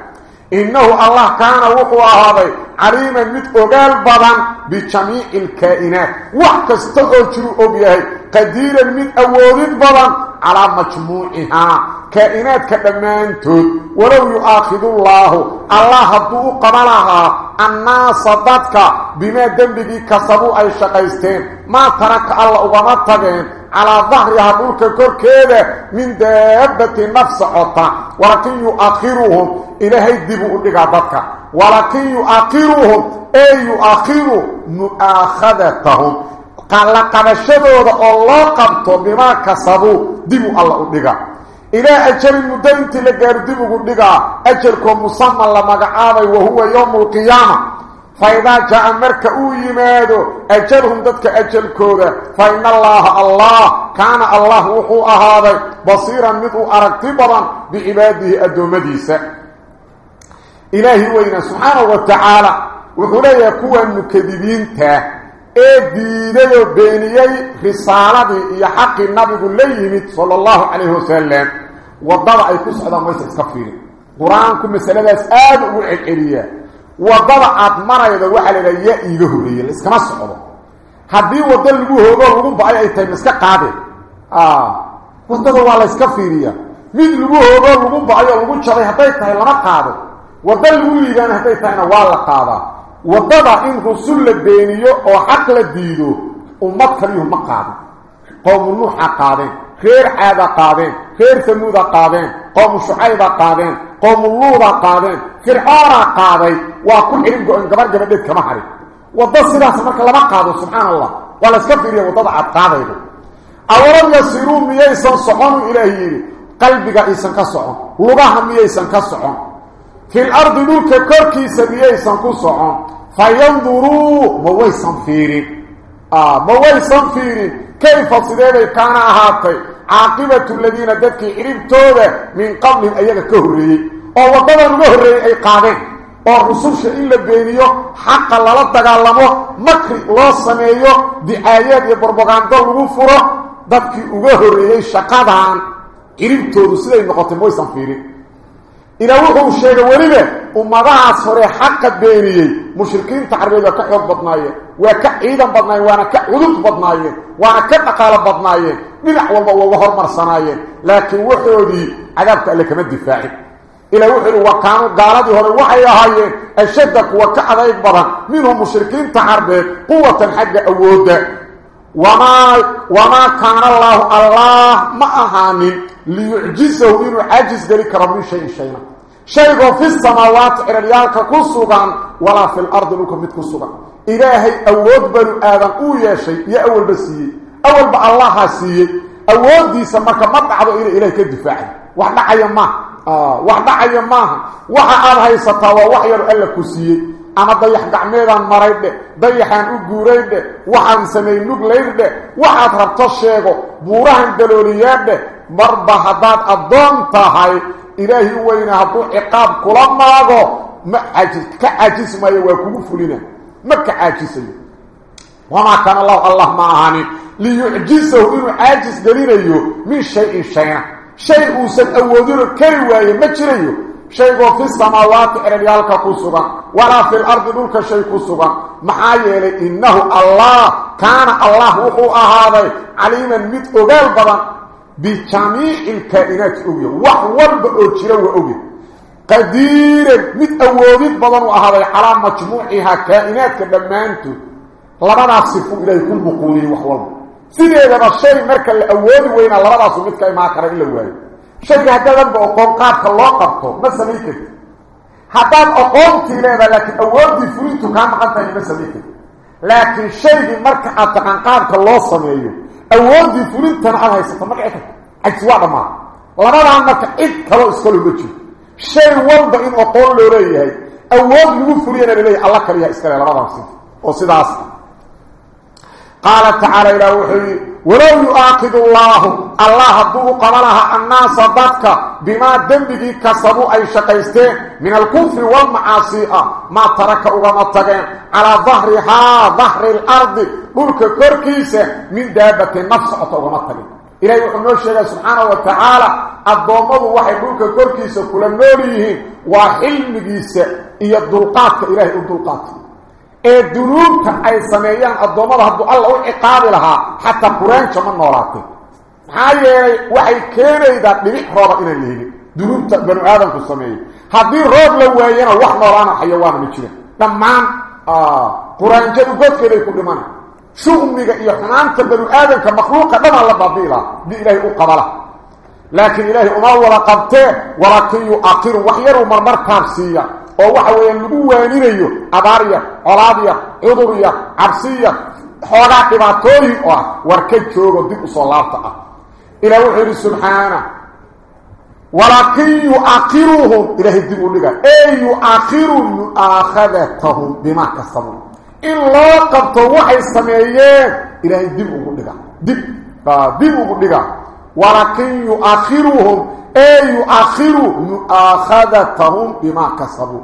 إنه الله كان وقوع هذا. عليما متقال بضان بجميع الكائنات. وحكستغل أبيه قديرا من أولد بضان على مجموعها. كائنات كدمانتود ولو يؤاخذ الله. الله هدو قبلها. الناس ضدك. بما دنبغي كسبوا أي شقيستين. ما ترك الله ومتغين على ظهرها دولك كوركيده من دابة نفس عطا. ولكن يؤخرهم إلهي الدبو ضدك ولكن يؤخرهم أي يؤخروا مؤاخذتهم. قال قبشدود الله قبطوا بما كسبوا. دبو الله ودغا إلى أجل مدنت لغار دبو دغا اجلكم مسمى لمغعابي وهو يوم القيامة. فإذا جاء مرك أو يمادو اجلهم ددك أجل كودا فإن الله الله كان الله وحو اهاده بصيرا مدو ارتبرا بعباده ادومديسا إلهي وإنا سبحانه وتعالى وحولي يكوى المكذبين تا. اي ديني وبينيي رسالة إيا حق النبي قل ليهمت صلى الله عليه وسلم. وضبع يكوص عدم ويسا اسكفيني قرآن كم مثلا لأس آد أبو العقلية وضبع أدمر يدوح على ليائي له لي اسكناس عدم حدين وضل لبوه وضل لبوه بأي أي تايم اسكا قادة. آه. وضبع الله اسكفيني مين لبوه وضل لبوه بأي أي تايم اسكا قادة. Beeniyo oo xaq la diido ummad kaliyuhu ma qaadin qowmu nuuxa qaadeen reer caada qaadeen reer samuuda qaadeen qowmu shucayba qaadeen qowmu luuda qaadeen fircoona qaaday waa ku xirin go-an gabar gabadheed kama harin waddo sidaas marka lama qaado subxaana allah waa la iska fiiriya waddada aad qaadaydo awalam yasiruu miyaysan soconu ilaahi yidhi qalbiga aysan ka socon lugaha miyaysan ka socon fayanduruu ma waysan fiirin ma waysan fiirin kayfa sideebay kaana ahaatay caaqibatu aladiina dadkii ciribtooda min qablihim ayaga ka horreeyey oo waddadan uga horreeyey ay qaadeen oo rususha in la beeniyo xaqa lala dagaalamo makri loo sameeyo dicaayaad iyo brobagando lagu furo dadkii uga horreeyey shaqadan ciribtoodu siday noqotay ma waysan fiirin إلى وحو الشيء ولده ومضاعت صريح حق بينيي مشركين تعربية كحيوك بطناية. وكعيدا بطناية وأنا كعدود بطناية وأنا كتقال بطناية. بلع والله والله مرسناية لكن وحو دي عذابك لك مد الدفاعي إلى وحو وكانوا قالوا هذا وحي هاي الشدك وكعذا يكبرا منهم مشركين تعربية قوة حق أودا وما وما كان الله الله ما أهانين ليعجزه إنه عاجز ذلك رب شيء شيئا شيء في السماوات إرليالك كسوغان ولا في الأرض لكم مت كسوغان إلهي أود بنو آدم أو يا شيء يا أول بسيء أول بأ الله سيء أود دي سمك مطعض إلى إليك الدفاع وحنا عيما آه وحنا عيما وحا آلها يستوى وحير ألا كسيء ama dayax gacmeedaan maray dhe dayaxaan u guuray dhe waxaan samay nuglayn dhe waxaad rabto sheego buurahan dalooliyaad dheh marba haddaad addoon tahay ilaahi weyna hadduu ciqaab kula maago ma caajis ka caajis maayo waa kugu fulina ma ka caajisayo wamaa kaana allahu allah ma ahaanin liyucjisahu inuu caajis gelinayo min shayin shayna shay uusan awoodino kari waaye ma jirayo شيء في السماوات إرليالك كسوغا ولا في الأرض دولك شيء كسوغا. محايلة إنه الله كان الله وحو أهاضي عليما مت أغال بضا بجميع الكائنات أغير وحوال بأجر وأغير قديرا مت أوليد بضا وأهاضي على مجموعها كائنات كدمانته لبدا صفو إليه كل بقولي وحوال. سيدة الشيء مركا شيء هذا لما أقوم قابك الله قبطه ما سميكت حتى أقومت إليه لكن أولدي فريته كان مقنطة ما سميكت لكن شيء مركع أتقن قابك الله سميه أولدي فريته أنا هيسته مركعك عجواء ما لما عندك إذ كلو اسكالو بجي شيء والد إن أقول له ريه أولدي فرينا لليه الله كريها اسكالي لما عندك وصيدا أصلا قال تعالى إلى وحي ولو يؤاخذ الله الله هدوه قبلها الناس ضدك بما دنبه كسبوا أي شقيستين من الكفر والمعاصي. ما ترك أغمتين على ظهرها ظهر الأرض ملك كركيسة من دابة النفس أغمتين إلهي وحنو الشيخ سبحانه وتعالى الضوامض وحي ملك كركيسة كل نوريهين وحلم جيسة إيا الدلقات إلهي الدلقات. Ee dunuubta ay sameeyaan addoommada hadduu alla u ciqaabi lahaa xataa qur-aanka ma noolaatay maxaa yeelay waxay keenaydaa dhibic rooba inaan la helin dunuubta banu aadamku sameeyo haddii roob la waayana wax noolaana xayawaana ma jiran dhammaan quraanjadu godkeeday ku dhimana shu'miga iyo xumaanta banu aadamka makhluuqa dhamaa la baabi'i lahaa haddii ilaahay u qabala laakiin ilaahay uma wada qabtee walaakin yu-aqiru wax yaruu marmar taabsiiya oo waxa weeyaan lagu waaninayo abaarya colaadya cudurya cabsiya xoogaa dhibaatooyin oo ah war ka joogo dib usoo laabta ah ilaah wuxuu yidhi subxaana walaakin yu-aqiruhum ilaahay dib u dhiga ee yu-aqiru mu'aakhadatahum bimaa kasabuu in loo qabto waxay sameeyeen ilaahay dib ugu dhiga dib dib ugu dhiga walaakin yu-aqiruhum ee yu-akhiru mu'aakhadatahum bimaa kasabuu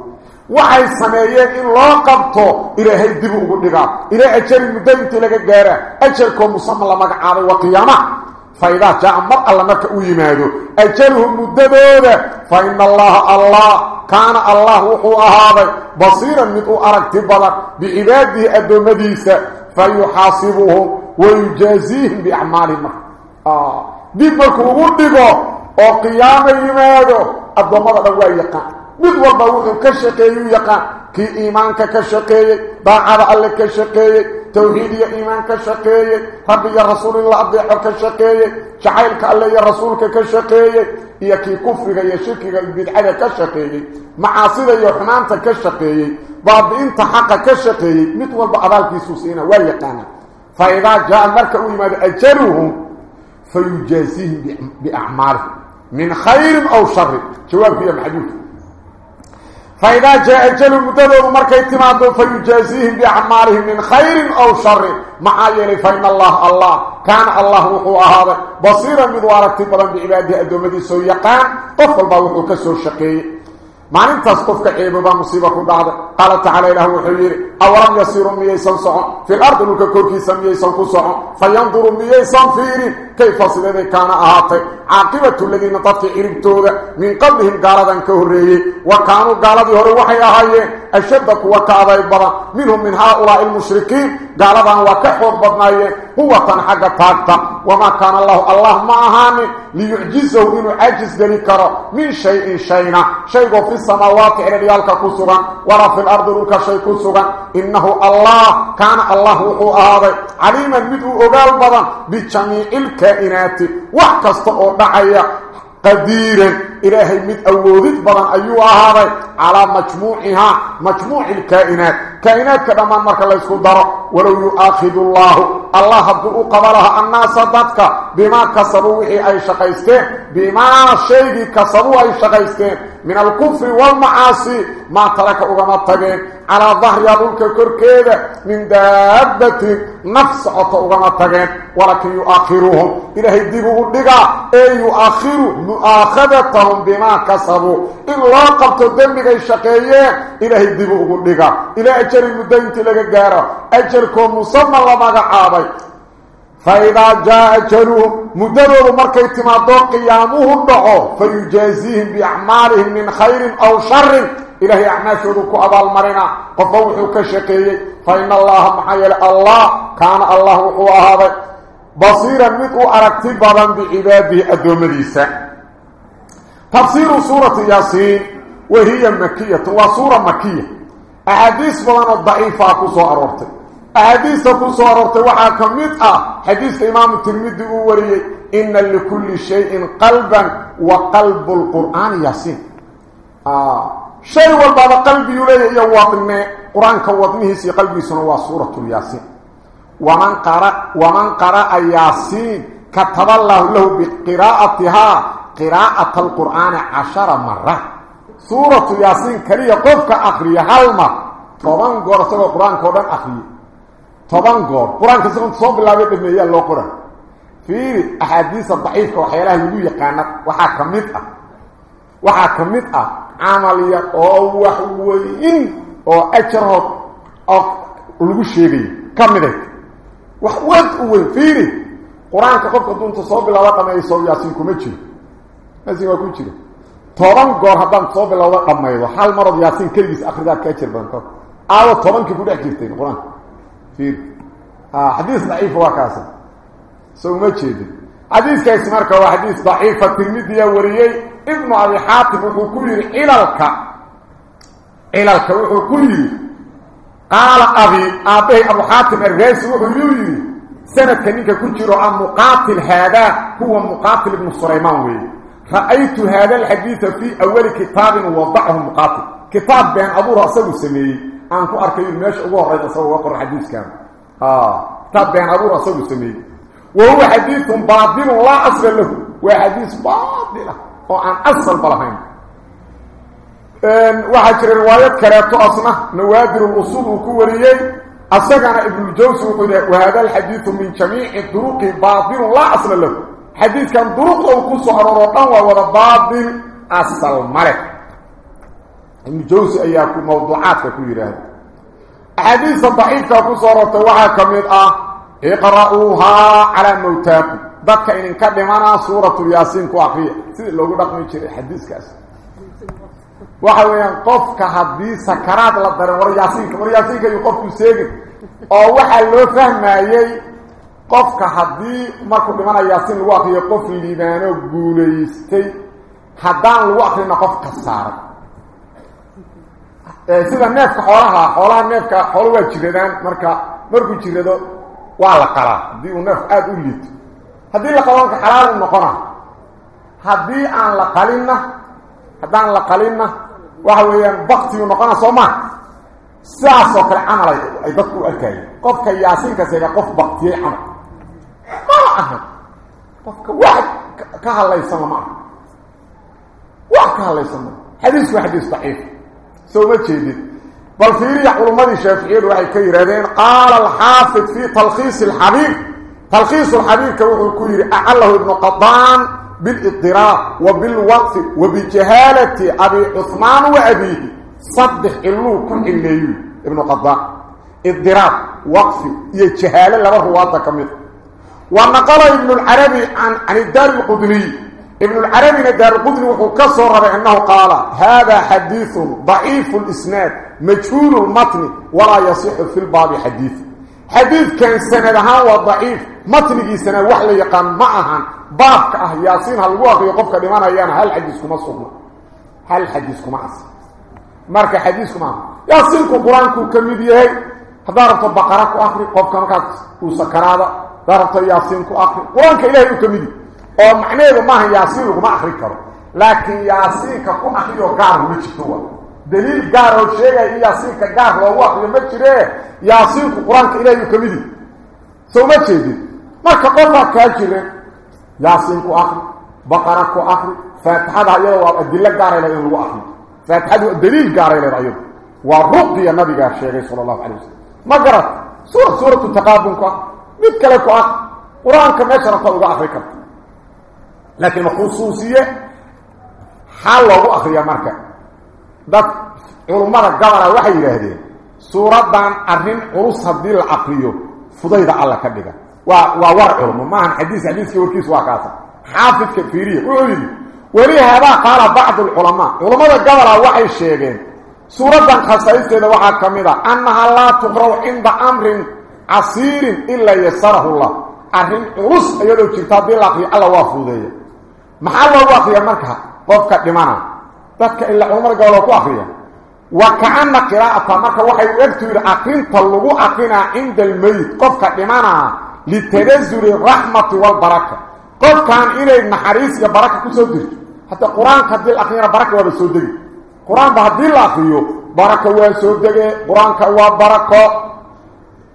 waxay sameeyeen in loo qabto ilaahay dib ugu dhigaa ilaa ajari muddo intii laga gaara ajarkoo musama la magacaabay waa qiyaama فإذا جاء مر الله مركا ويمادو أجلهم مددودا فإن الله الله كان الله وحو أهاضي بصيرا مدعو أركت بضا بعباده الدمديسة فيحاسبهم ويجازيهم بأعمالهم آه دي مركو ودقو وقيام يمادو الضمضة دواء يقان mid walba wuxuu ka shaqeeyey yaqaan kii iimaanka ka shaqeeyey daacada alle ka shaqeeyey tawxiid iyo iimaan ka shaqeeyey rabbi iyo rasuul in la adeeco ka shaqeeyey jacaylka alle iyo rasuulka ka shaqeeyey iyo kii kufriga iyo shirkiga bidcada ka shaqeeyey macaasida iyo xumaanta ka shaqeeyey baabi'inta xaqa ka shaqeeyey mid walba abaalkiisuu siina waa yaqaana fa idaa jaa marka uu yimaado ajaluhum fayujaasihim biacmaalihim من خير أو شر. جواب في محدود. فإذا جاء أجل المتدى ومرك اتماده فيجازيهم بأعمارهم من خير أو شر. معايني فإن الله الله. كان الله وقوة هذا بصيرا بعباده اكتبلا بإباده الدومدي سويقان طفل بوقو كسو الشقي معنى تصطفك مصيبة مصيبكم بعد قال تعالى له الحبير أولم يصير ميسا صعون في الأرض لك كوركي سميسا قصعون فينظر ميسا فيري. كيف فصيله كان أهاتي؟ عاقبة الذين طفت اربتوا من قبلهم غلظا كهري وكانوا غلظي هره وحي اهايه اشد قوه منهم من هؤلاء المشركين غلظا وكحوا بضناي. هو كان حق طاقه وما كان الله. الله ما هاني ليعجزه انه عجز ذلك من شيء شينا. شيء في السماوات على ريالك كسرا. ولا في الأرض لك شيء كسرا. إنه الله. كان الله هو اهاتي عليما مدو اوغال بضا. بجميع الك الكائنات وحكست أوضعي قدير إلهي مد أودت بضان أيها هذا على مجموعها مجموع الكائنات. كائنات كدمان مركا الله يسكو دارو. ولو يؤاخذ الله. الله هدو قبلها الناس ضدك بما كسبوا أي شقيستين. بما شيء كسبوا أي شقيستين. من الكفر والمعاصي ما ترك أغمتين على ظهر يابلك كركيدة. من دابة نفس عطا أغمتين ولكن يؤخرهم إلهي ديبوا الدقاء أي يؤخروا مؤاخذتهم بما كسبوا. إلا قبط الدمك الشقيين إلهي ديبوا الدقاء إلى أجر المدين تلقى قارة أجركم مصمم لما قعابي فإذا جاء أجلهم مدرر مركا اتمادوا قيامه الدعو فيجازيهم بأعمالهم من خير أو شر. إلهي أعماشهدك أبا المرنة. ففوحوا كشقي فإن الله محيل الله كان الله وقوة هذا بصيرا مدعو أركتبا بعباده الدومريسة تفسير سورة ياسين وهي مكية. وسورة مكية. أحاديث بلان الضعيفة كسو أرورتك أحاديث كسو أرورتك وحا كميتة حديث إمام الترمذي أوري إن لكل شيء قلبا وقلب القرآن ياسين. آه شيء والبعض قلبي يليه يواطنه قرآن كوضنه سي قلبي سنوى سورة الياسين. ومن قرأ, ومن قرأ ياسين كتب الله له بقراءتها قراءة القرآن عشر مرات سورة ياسين كرية قفك أخرية هالمر طبعا قول سوى القرآن كودان أخرية طبعا قول قرآن كسيكون تصوب الله بيت المياه الله قرآن في أحاديث الضعيفة وحيالها يقول يقانت. وحاكمتها وحاكمتها عملية أو وحوين أو أجره أو لغو الشيغي كمدك وحوين أوين فيري. قرآن كقفك دون تصوب الله وقم يسوي ياسين كمتشي هذا هو كل toban goor haddaan soo bilowda dhammaydo hal marod yaasiin keligiis akhridaa kaa jir badan kor aawo tobankii ku dhex jirteen qur-aanka fiir xadiis daciifa waa kaasa so uma jeedin xadiiskaasi marka waa xadiis daciifa tirmidiya wariyey ibnu abi xaatim wuxuu ku yidhi cilalka cilalka wuxuu ku yidhi qaala abi aabbahay abu xaatim arraasi wuxuu yuu yidhi sanadka ninka ku jiro ah muqaatil haadaa huwa muqaatil ibnu sulaymaan weeye رأيت هذا الحديث في أول كتاب وضعه مقاطب كتاب بين أبو رأسه سميه أنكو أركيب ماشي أبو رأيت أصوه وقر حديث كان آه. كتاب بين أبو رأسه سميه وهو حديث باطل لا أصل له. وحديث باطل. وعن أصل بلهين وحجر الروايات كراتو أصنع. نوادر الأصول وكوريي. أصدقنا ابن الجوز وهذا الحديث من جميع الطرق باطل لا أصل له. حديث كان طرق أو كسو ارورطان وودا باطل اصل ملك ابن جوزي اياكو موضوعات كو يراد حديث ضعيف كسو ارورطان وحا كميد آه اقرأوها على موتاكم dadka idinka dhimanaa suuratul yaasiin ku akriya sidii loogu dhaqmi jiray xadiiskaas waxa weeyaan qofka haddii sakaraad la darin war yaasiinka war yaasiinka iyo qofku seegin oo waxaa loo fahmayey qofka haddii markuu dhimanayo yaasiin lagu akriyo qof liibaano guulaystay haddaan lagu akrina qof kasaaray sida neefka xoolaha xoolaha neefka xoolo waa jiradaan marka markuu jirado waa la qalaa haddii uu neefku aada u liito haddii la qalo marka xalaal u noqona haddii aan la qalinna haddaan la qalinna waxa weeyaan baktigu noqona soo maa sidaasoo kale camal ay dadku u arkayeen qofka yaasiinka seega qof baktiyey camal ما راه واحد كهل الله يسلم واحد الله يسلم حديث واحد صحيح سوت جديد بل في ريح ورمضي شافعين وعي كيرانين قال الحافظ في تلخيص الحبيب. تلخيص الحبيب كروح الكويري أعله ابن قطان بالإضطراب وبالوقف وبجهالة أبي عثمان وأبيه. صدق إلوه كن إليه ابن قطان. إضطراب وقف يجهالة لبه واضح كمير ونقل ابن العربي عن, عن الدار القدني ابن العربي الدار القدني وكسر بأنه قال هذا حديث ضعيف الإسناد مجهول المتن ولا يصح في الباب حديث. حديث كان سندها وضعيف متنجي سنة وحل يقان معها. بابك آه ياسين هالواقع يقفك لمن ايانا هل حديثكم اصبنا هل حديثكم اصبنا marka xadiisku ma yaasiinku quraanku kamid yahay hadarta baqara ku akhri qofka marka uu sakaraada darta yaasiinku akhri quraanka ilaahay uu kamid oo macneedu ma yaasiin lagu ma akhri karo laakiin yaasiinka ku akhriyo gaar ma jirto waa daliil gaar oo sheegay yaasiinka gaar loogu akhriyo ma jire yaasiinku quraanka ilaahay uu kamid soo ma jeedin marka qofka ka jira yaasiinku akhri baqara ku akhri faatixada iyadoo waa adilla gaar ah in lagu akhriyo فاتحدوا الدليل قاري لها أيضا والرقية النبي قال الشيخ صلى الله عليه وسلم ما قرأت سورة سورة التقابل مثل لك أخ قرآن كما يشرف الله أخريكا لكن خصوصية حال الله أخريا مركا ذات علماء قبل وحي لهذه سورة دان أرهن عرص هدي العقلية فضيدة الله كبيرا وورع علماء ما هن حديث حديث كوركيس واكاسا حافظ كفيرية وعلم ولهذا قال بعض العلماء علماء قبل وحي الشيخين سورة خصائصة وحا كميدة أنها لا تقرأ عند أمر عصير إلا يسره الله أرهن عرص أيضا جرتاد الله الله وافوذية محل الله وافية مركها قفك دمانا تدك إلا عمر قالوا وافية وكأن قراءة مركة وحي يكتب أقرين طلقوا أقرين عند الميت قفك دمانا لتنزل الرحمة والبركة قف كان إلي النحريس يا بركة كسودر حتى قرآن كدل الأخيرة بركة وبسودر قرآن بهدل الأخيرة بركة وبسودر قرآن كوا بركة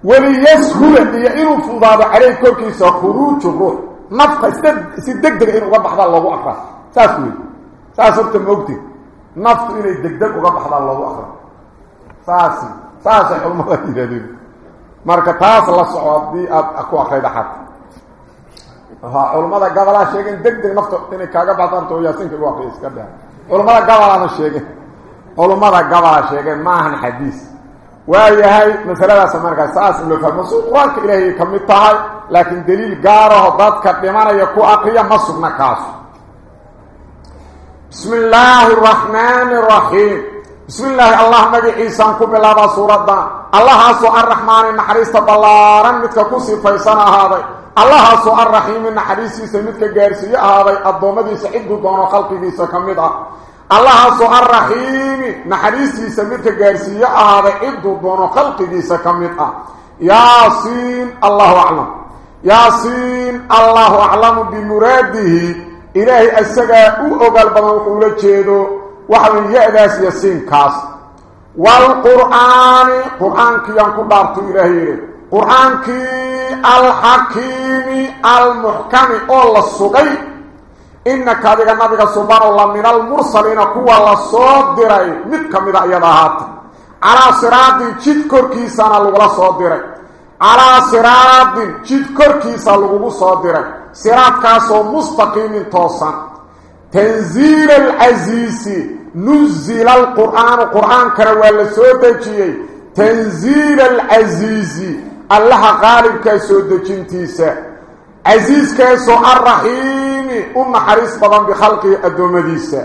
وليسهل إنه فضاب عليه كل كيسا خروج الروح نفق سيدك دك إنه ربح الله أخرى ساسوي ساسوي موقتي نفط إنه يدك وربح الله أخرى ساسي ساسي حلمة إلى marka taas la socodii aad ku akhriida xataa ha culimada gabalaa sheegeen degdeg nafta inay kaaga baxdanto yaasinka ugu akhriya iska dhaa culimada gabalaana sheegeen culimada gabalaa sheegeen maahan xadiis loo fahmo suu qur-aanka ilaahay ka mid tahay laakiin daliil gaaraho dadka dhimanaya ku akriya ma sugna kaasu bismi illaahi araxmaani araxiim بسم الله اللهم نبي عيسى كم الله سورة الله سو الرحمن نحريس بلارا متك كسي فيسنا هذا الله سو الرحيم نحريس سمتك جارسي هذا الضومدي سعيد دون خلقه سكمدا الله سو الرحيم. نحريس سمتك جارسي هذا عيد دون خلقه سكمدا ياسين الله أعلم. ياسين الله أعلم بمراده. إلهي أسجى أقل بمن جيدو وحوين يأداس يسين كاس. والقرآن. قرآن كي ينكو دارتو إلهي. قرآن كي الحكيم المحكم أولا السقي إنك هذا النبي سبحانه الله من المرسلين قوة الله صدري متك مدى يدهات. على صراط جدكر كيسانا لغلا صدري على صراط جدكر كيسانا لغلا صدري صراط كاسو مستقيم توسان. تنزيل العزيز. نزل القرآن. القرآن كروال سودجي تنزيل العزيز. الله غالب كسودجنتيسا عزيز كيسو الرحيم. أم حريص بضان بخلقه الدومديسة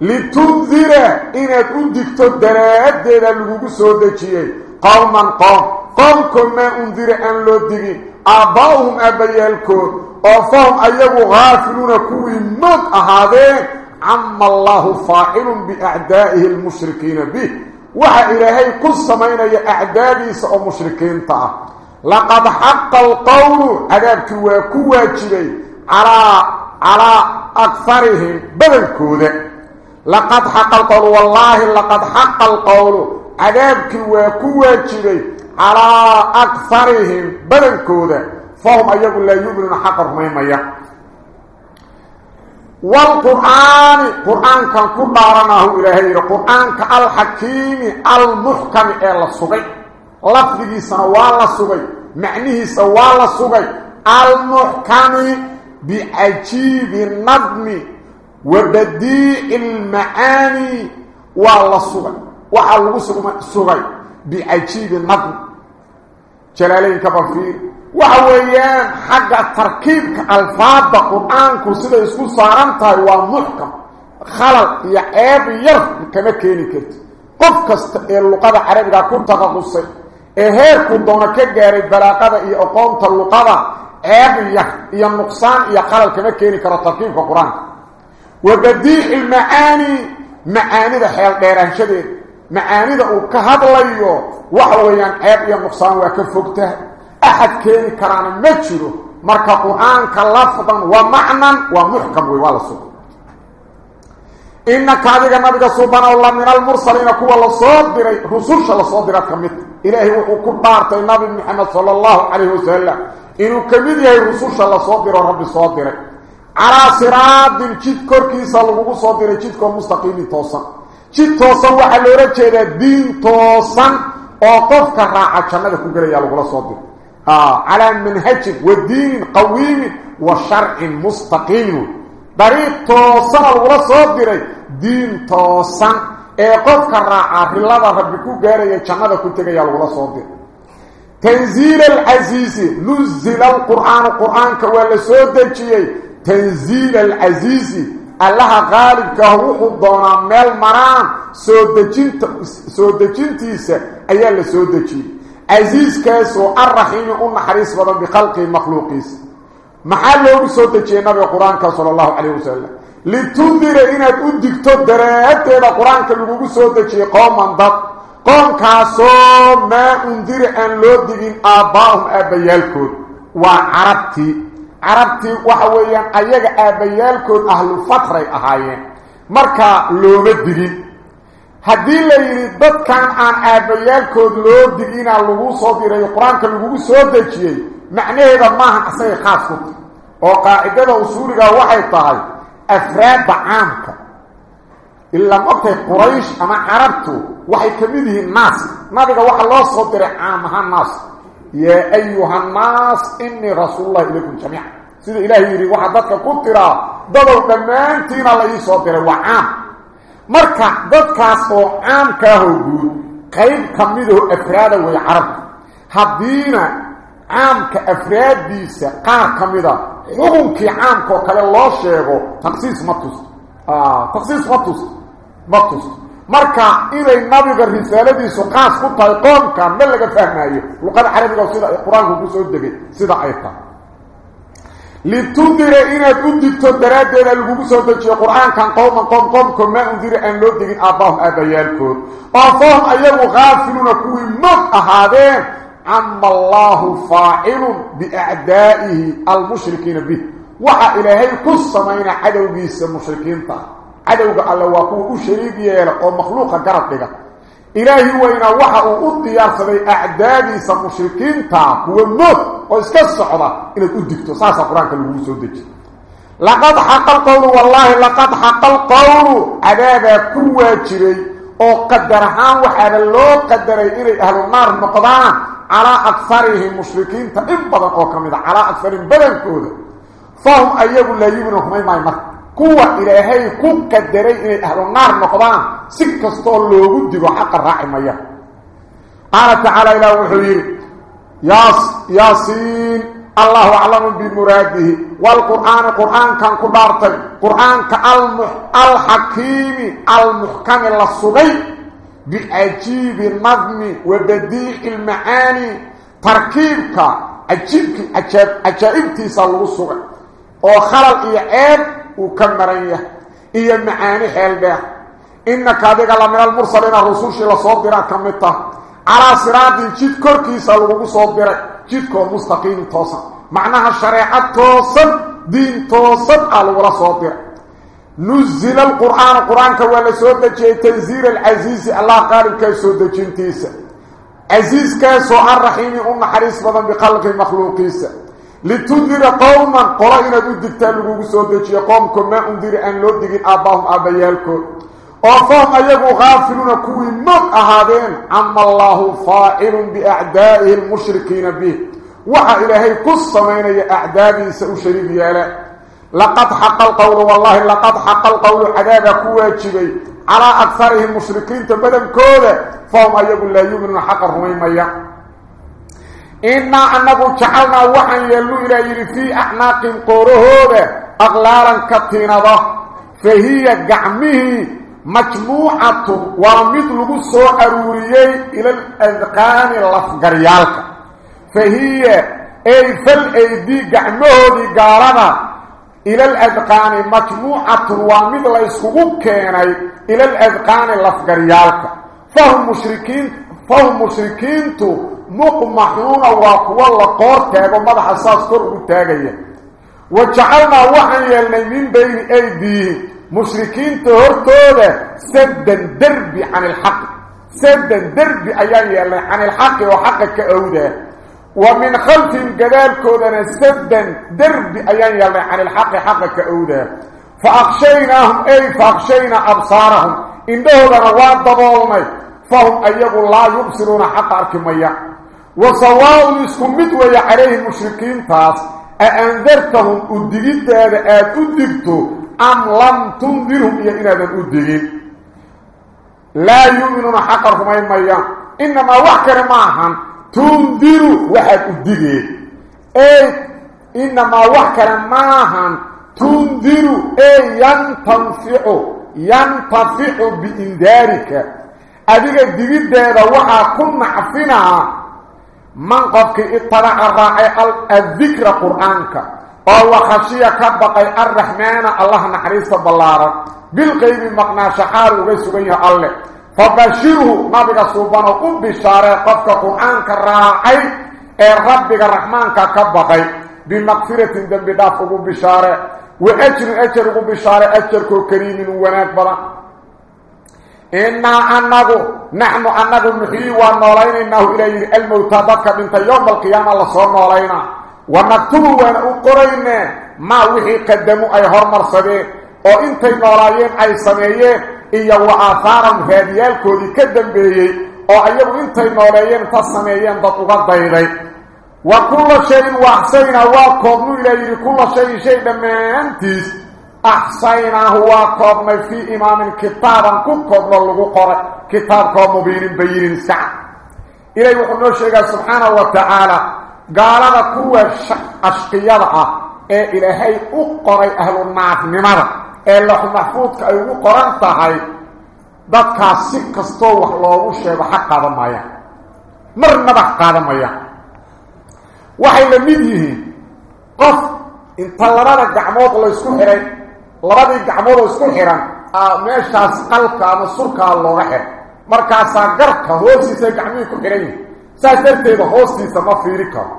لتنذر إن أدكت الدرات دينا لغوك سودكية. قوما قوم. قومكم ما أنذر أن لو دقي آباؤهم أبيالكم وفهم أيضا غافلون كوي موت أهذين عما الله فاعل بأعدائه المشركين به. وحا إلهي قصة مين أعدادي سأو مشركين تا. لقد حق القول. عذابك وكواجبي على على أكثرهم بدل لقد حق القول والله لقد حق القول. عذابك وكواجبي على أكثرهم بدل فهم أيقول لا يؤمنون حق الرميمية والقرآن قرآن كان كبارناه إلهي القرآن كالحكيم المحكم إلى الصبي. لفظه سنوال الصبي معنيه سوال الصبي المحكم بعجيب النظم وبديع المعاني والله الصبي وعلى الصبي بعجيب النظم. جلالين كبرفير. وحويان حق تركيب ألفاظ القرآن سيده اسكو سارنتahay waa muhkam khalal iyo eeb yar kama keeni karti qof kasta ee luqada carabiga ku taqasusay ee heer ku doona ka gaaray إيه يخ إيه النقصان إيه قلل كما كيني كرا ترتيب في القرآن وبديع المعاني معاني ده حيال ديران شديد معاني ده اوكهد ليو وحلويان إيه إيه النقصان وكفوكته احد كيني كرا نمتشلو مركا قرآن كاللفظا ومعنا ومحكم ويوالسوكو إنك هذه النبي سبحانه الله من المرسلين كوى الله صدري رسولش الله صدري كمت إلهي وحكم بارت النبي محمد صلى الله عليه وسلم. إنه كمت يهي رسولش الله صدري ورب صدري على صراط جد كوركيس الله صدري جد مستقيم توصا جد توصا وحلورة جيدة دين توصا وقفك راعة جنة كوكري يالله صدري آه على منهج والدين قويم وشرع مستقيم. طريق توصن ولا صدري دين توصن ee qofka raaca rilada rabbi ku gaaraya jannada ku tagaya lagu soo dir tanziil al-aziz nuzil al-qur'an qur'anka wala soo dajiyay tanziil al-aziz allah gaalibka wuxuu doonaa meel maraan soo dajinta soo dajintiisa ayaa la soo dajiyay عزيز كاسو الرحيم أن حريص بدن بخلقه محل لو سودجي نبي القرآن صلى الله عليه وسلم. لتنذر ان ادكتو درات القرآن كلغو سودجي قوم ضد قوم كاسو ما أنذر أن لو دغين آباهم ابيالكود وعربتي. عربتي وحويا ايغا ابيالكود أهل فتره أهايين. marka looma digin haddii la yidhi dadkan aan aabbayaalkood loo digina lagu soo diray qur-aanka lagugu soo dejiyey معناه هذا ما هو عصي خاصة وقاعدة أصولك واحد طاعي أفراد بعامك إلا مبتة قريش أما عربته وحي كميده الناس نبقى واحد الله صدر عامها الناس يا أيها الناس إني رسول الله إليكم جميعا سيد الإلهي يري واحد ذاتك قطرة ضدو دمان تين الله يصدر وعام مركع ذاتك أصدر عامك هو قيب كميده أفراد والعرب هدينا afraaddiisa qaar ka mida xukunkii caamkaoo kale loo sheego taksiis ma tusto taksiis ma tusto ma tusto marka inay nabiga risaaladiisu qaas ku tahay qoomkan ma laga fahmaayo luqada carabiga sida qur-aanku ku soo degay sida ay tahay لتنذر إن أدكتو درادين اللي سو دجي قرآن كان قوما قوم قومكم ما أنذر أن لو دقين آباهم آبايالكم وفهم أيام غافلون كوي مد أهادين عما الله فاعل بأعدائه المشركين به. وحا إلهي قصة مين عدو بيس المشركين تا. عدو الله وكو شريك يالا ومخلوقا قرب لك إلهي وإنا وحا أديار سبي أعدادي سمشركين تا. هو الموت وإسكا الصعودة إلا أدكتو ساسا قرآن كالهو سودج لقد حق القول والله لقد حق القول. عذابا كوا جري. oo qadar ahaan waxa loo qadaray inay ahlu naar على أكثرهم مشركين تنبضا قوكمدا على أكثرهم بدن كودا فهم أيب الله يبن حميم عمر قوة إلهي كوكا الدري إلي أهل النار نقضان. سكة ستول له قدقوا حق الرحمية قال تعالى إلى وحبير ياس ياسين الله أعلم بمراده. والقرآن قرآن كان كبارتك قرآن كالمح الحكيم المحكم للصغير بعجيب النظم وبديع المعاني تركيبك. عجيبك عجائب عجائبتي صلوا الصبح وخلل إيعاب وكمرية. إيا المعاني حيال بها إنك هذا من المرسلين الرسول شلا صدرا كمتا على صراط جيد كوركي صلوا صدرا جيدكو مستقيم توصا معناها الشريعة توصل دين توصل على ولا صدرا نزل القرآن القرآن كوالا سودة جي تنزيل العزيز الله قال كي سودة جنتيسا عزيز كاسو الرحيم أم حريص بضن بخلق مخلوقيسا لتنذر قوما قرأنا دو لغو سودة جي قومكم ما أنذر أن لو دقين آباهم آبايالكم وفهم أيقوا غافلون كوي مد أهادين عما الله فائل بأعدائه المشركين به. وحا إلهي قصة من أعدائي سأشريب يالا. لقد حق القول والله لقد حق القول عذاب كواجبي على أكثرهم المشركين تبدن كودة فهم أيقوا لا يؤمنون حق الرميمية إنا أنه جعلنا وحا يلو إلى في أعناق قوره أغلالا كتينة فهي قعمه مجموعة ومثل سو أروريي إلى الأذقان الأفقريالك فهي أي فالأيدي قعمه قارنا. إلى الأذقان مجموعة ومثل يسكوك كيني إلى الأذقان الأفقريالك فهم مشركين فهم مشركين مقمحون وقوى الله قورتاك ومدح أساس كرب تاقيا وجعلنا يلني من بين أيديهم. مشركين تهرتوده سدا دربي عن الحق. سدا دربي أيان عن الحق وحق كأوده ومن خلفهم كذلك كودنا سدا دربي أيان يالله عن الحق حق كأوده. فأخشيناهم أي فأخشينا أبصارهم. إنه رواد ضبولنا فهم أيقوا لا يبصرون حق أركمية. وسواء اسكم مدوية عليه المشركين تاس. أأنذرتهم أدقيت هذا أدقيتوا أم لم تنذرهم إيا إنادا أدقين لا يؤمنون أي ميان إنما وحكر معهم. تنذروا واحد أدقين أي إنما وحكر معهم تنذروا أي ينتنفعوا ينتفع بإنذارك. أدقى الدقيد هذا وحا كنا عفنا من قفك إطلع الراعي الذكر قرآنك. oo khashiya ka baqay arrahmaana allah naxariista ballaaran bilqaybi maqnaasha xaal uga sugan yahay alle fabashirhu nabiga suubano u bishaaree qofka qur-aanka raacay ee rabbiga raxmaanka ka baqay bimaqfiratin dembi dhaaf ugu bishaare wa ajrin ajar ugu bishaare ajarkoo kariimin wanaag badan innaa annagu naxnu annagu nuxyii waa noolaynaynaahu ilaa yidhi almowtaa dadka dhintay yowma alqiyaama lasoo noolaynaa ونكتبوا وانا اقرينا ما هرمر صدين أو انتي نولايين اي سميين ايا وآثارا هاديال كودي كدن بيهي أو ايو انتي نولايين تصميين ضطوغا ضيضي وكل شيء واحسينا واقضنوا إلى كل شيء شيء لما انتيس احسينا هو قضنا في امام كتابا كقضنا اللغو قرأ كتاب مبين بيين سعى إلى يقولون شيئا سبحانه وتعالى gaalada kuwa ashqiyada ah ee ilaahay u qoray ahlu naafnimada ee lahu maxfuudka ay ugu qoran tahay dadkaas si kastoo wax loogu sheego xaq qaadan maayaan marnaba qaadan maayaan waxay la mid yihiin qof inta labada gacmood laysku xiray labadii gacmood oo isku xiran meeshaas qalka ama surkaa looga xiray markaasaa garka hoostiisa gacmihii ku xiran yihiin saas darteeda hoostiisa ma fiiri karo.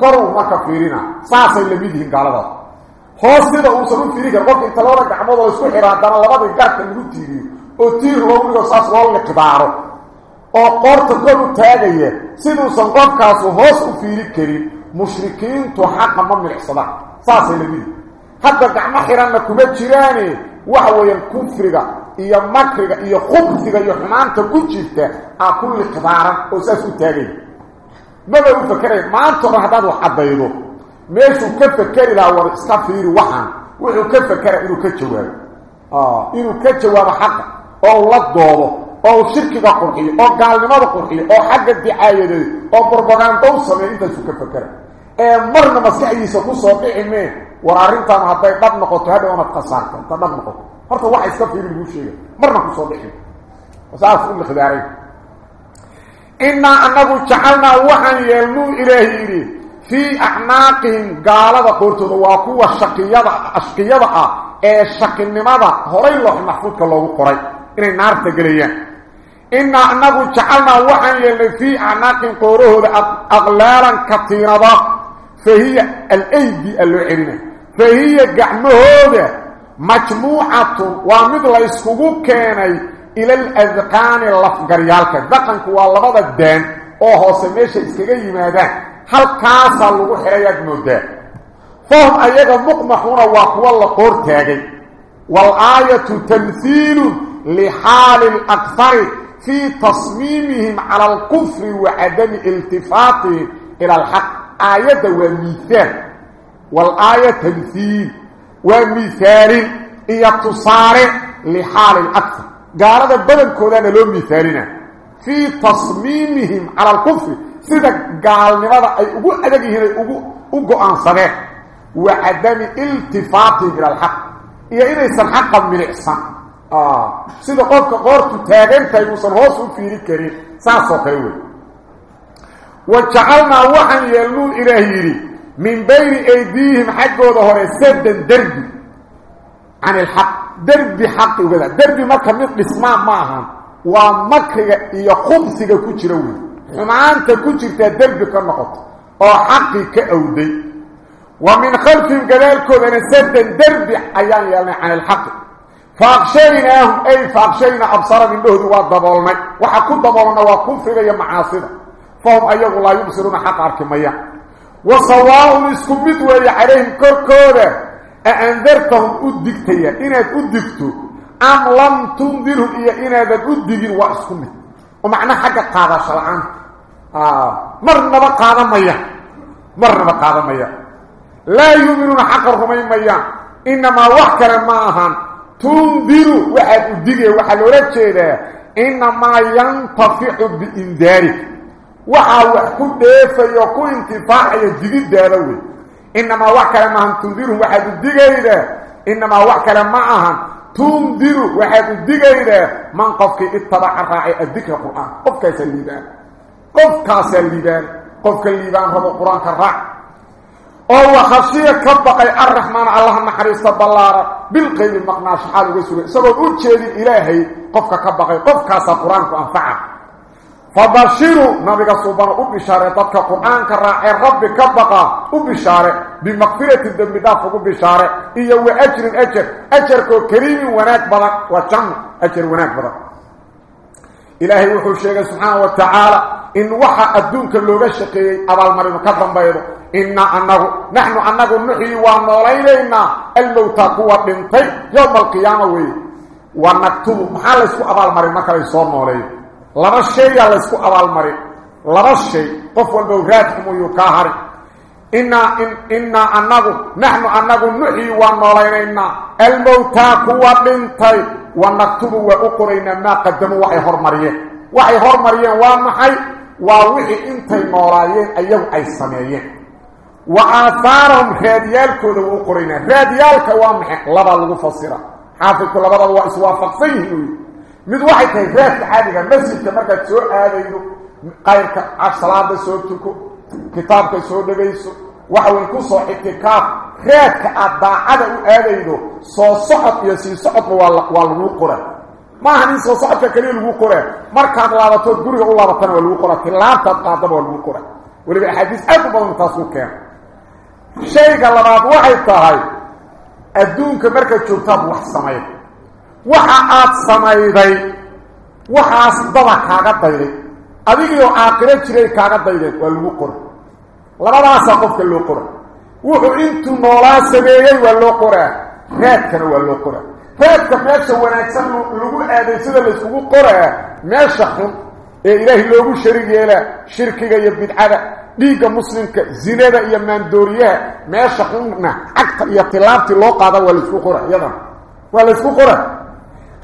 Koruu marka fiirina. Saasay la mid yihiin gaaladaas hoostida uusan u fiiri karo qofka inta labada gacmood oo isku xira haddana labadii garka lagu tiiriyo oo tiir loogu dhigo saas loo liqdaaro oo qoorta kor u taagaya siduusan qofkaasu hoos u fiiri karin mushrikiintu xaqa ma milicsadaan saasay la mid yihiin hadda gacmo xiranna kuma jiraane waxa weeyaan kufriga iyo makriga iyo khubsiga iyo xumaanta ku jirta aa ku liqdaaran oo saas u taagaya maba u fakeray maanta dhan haddaad wax caddaydo ميسو كفا كاري لا ورق سكافير وحان وحو كفا كاري إنو كتشواب إنو كتشواب حقا أو لطوله أو شركة قرقية أو قالنا ما قرقية أو حقا دعاية دي أو بربغان دوصم إنو كتشو كفا كاري مرنا مسكعي سكوصو بإعمي ورارين تانا هاتي قدنا قطو هادي وأنا تقصاركم تدنا قطو فرطا واحد سكافير الوشي مرنا قصو بإعمي وسعف أم الخداري إنا أنه جعلنا وحن يلو إلهي إليه ashqiyada ah ee shaqinimada horay loox maxfuudka loogu qoray inay naarta gelayaan inna annagu jacalnaa waxaan yeelnay fii acnaaqihim qoorahooda aqlaalan katiinada fa hiya alaydi alloo celina fa hiya gacmahooda majmuucatun waa mid la yskugu keenay ila aladqaani lafgaryaalka daqanku waa labada daan oo hoose meesha iskaga yimaadaan halkaasaa lagu xirayaad moodaa fahum ayaga muqmaxuuna waa kuwa la qoor taagay waalaayatu tamhiilu lixaali alakfari fii tasmiimihim cala alkufri wa cadami iltifaatihim ila alxaq aayadda waa miihaal waalaaya tamhiil waa miihaalin iyo tusaale lixaali alakfar gaalada badankoodaana loo miihaalina fii tasmiimihim cala alkufri sida gaalnimada ay ugu adag yihiin ay ugu u go-aansadeen wa cadami iltifaatihim ila alxaq iyo inaysan xaqa milicsan sida qofka qoortu taagantahay uusan hoos u fiiri karin saasoo kale wey wa jacalnaa waxaan yeelnuu ilaah yidhi min bayni aydiihim xaggooda hore sadan derbi can ilxaq derbi xaqi ugada derbi marka mid dhismaa ma ahan waa makriga iyo khubsiga ku jira wey ومعانت كجرت الدرب كنقط أو حقي كأودي ومن خلف قبالكو بان السبت الدرب ايان يالني عن الحق فاقشينا اهم اي فاقشينا ابصار من لهد والدبال مي وحكو الدبال نواكم في لي معاصدة فهم ايان الله يبصرون حق عركميا وصواهم اسكمتوا اي عليهم كركورة اعنذرتهم ادكتيا أنا ادكتو ام لم تنذرهم اي أنا ادكتو واسكمتوا oo macnaha xagga qaadasho la-aanta marnaba qaadan mayaan marnaba qaadan mayaan laa yuuminuuna xaqa rumayn mayaan inamaa wax kale ma ahan tundiru waxaad u digaya waxaa loola jeedaa inamaa yantaficu biindaarik waxaa wax ku dheefayo ku intifaacayo digiddaada wey inamaa wax kale maahan tundirhum waxaad u digaydaa inamaa wax kale ma ahan tundiru waxaad u digaydaa man qofkii ittabaca raacay addikra qur-aan qofkaasaa liibaan qofkaasaa liibaan qofka liibaan rabo qur-aanka raac oo wakhashiya ka baqay arraxmaan allaha naxariista ballaara bilqaybi maqnaash xaal uga sugay isagoon u jeedin ilaahay qofka ka بمقبرة الدم دافق بشارة إيهو أجر الأجر. أجركو كريم وناك بضا. وشم أجر وناك بضا. إلهي وحو الشيخ سبحانه وتعالى إن وحا الدونك اللوغة الشقي أبا المريض كفرم بيضو. إنا أنه نحن أنه نحي ونولي لنا الموتى قوة من طيب يوم القيامة وي. ونكتب محال اسكو أبا المريض مكال يصور نولي لرشي يال اسكو أبا المريض لرشي قفوا البوغات حمو يكاهري waa u qoraynaa maa qadamuu waxay hormariyeen waxay hormariyeen waa maxay waa wixii intay noolaayeen ayagu ay sameeyeen wa aahaarahum raadiyaalkooda waa u qoraynaa raadiyaalka waa maxay labaa lagu fasira xaafidku labadaba waa iswaafaqsan yihiin uyi mid waxay tahay raadka caadiga masjidka markaad soo aadaydo qayrka salaada soo tuko kitaabka soo dhegayso waxa way ku soo ictikaaf raadka aad daacada u aadaydo soo socod iyo sii socodba waa waa lagu qora. Maaha in soo socodka kaliya lagu qora markaad laabatood guriga u laabatana waa lagu qora tilaabtaad qaadaba waa lagu qora. Weliba axaadiis aad u badan taas ku keena shayga labaad waxay tahay adduunka markaad joogtaad wax samayd waxa aad samayday waxaas daba kaaga dayday adigiioo caaqiro jiray kaaga daydeen waa lagu qora labadaasaa qofka loo qora wuxuu intuu noolaa sameeyey waa loo qoraa raadkana waa loo qoraa raadka meesha wanaagsan lagu aaday sida layskugu qoraa meesha xun ee ilaahay loogu sharig shirkiga iyo bidcada dhiigga muslimka zinada iyo maandooriyaha meesha xunna cagta iyo tilaabtii loo qaada waa laysku qora iyadana waa laysku qora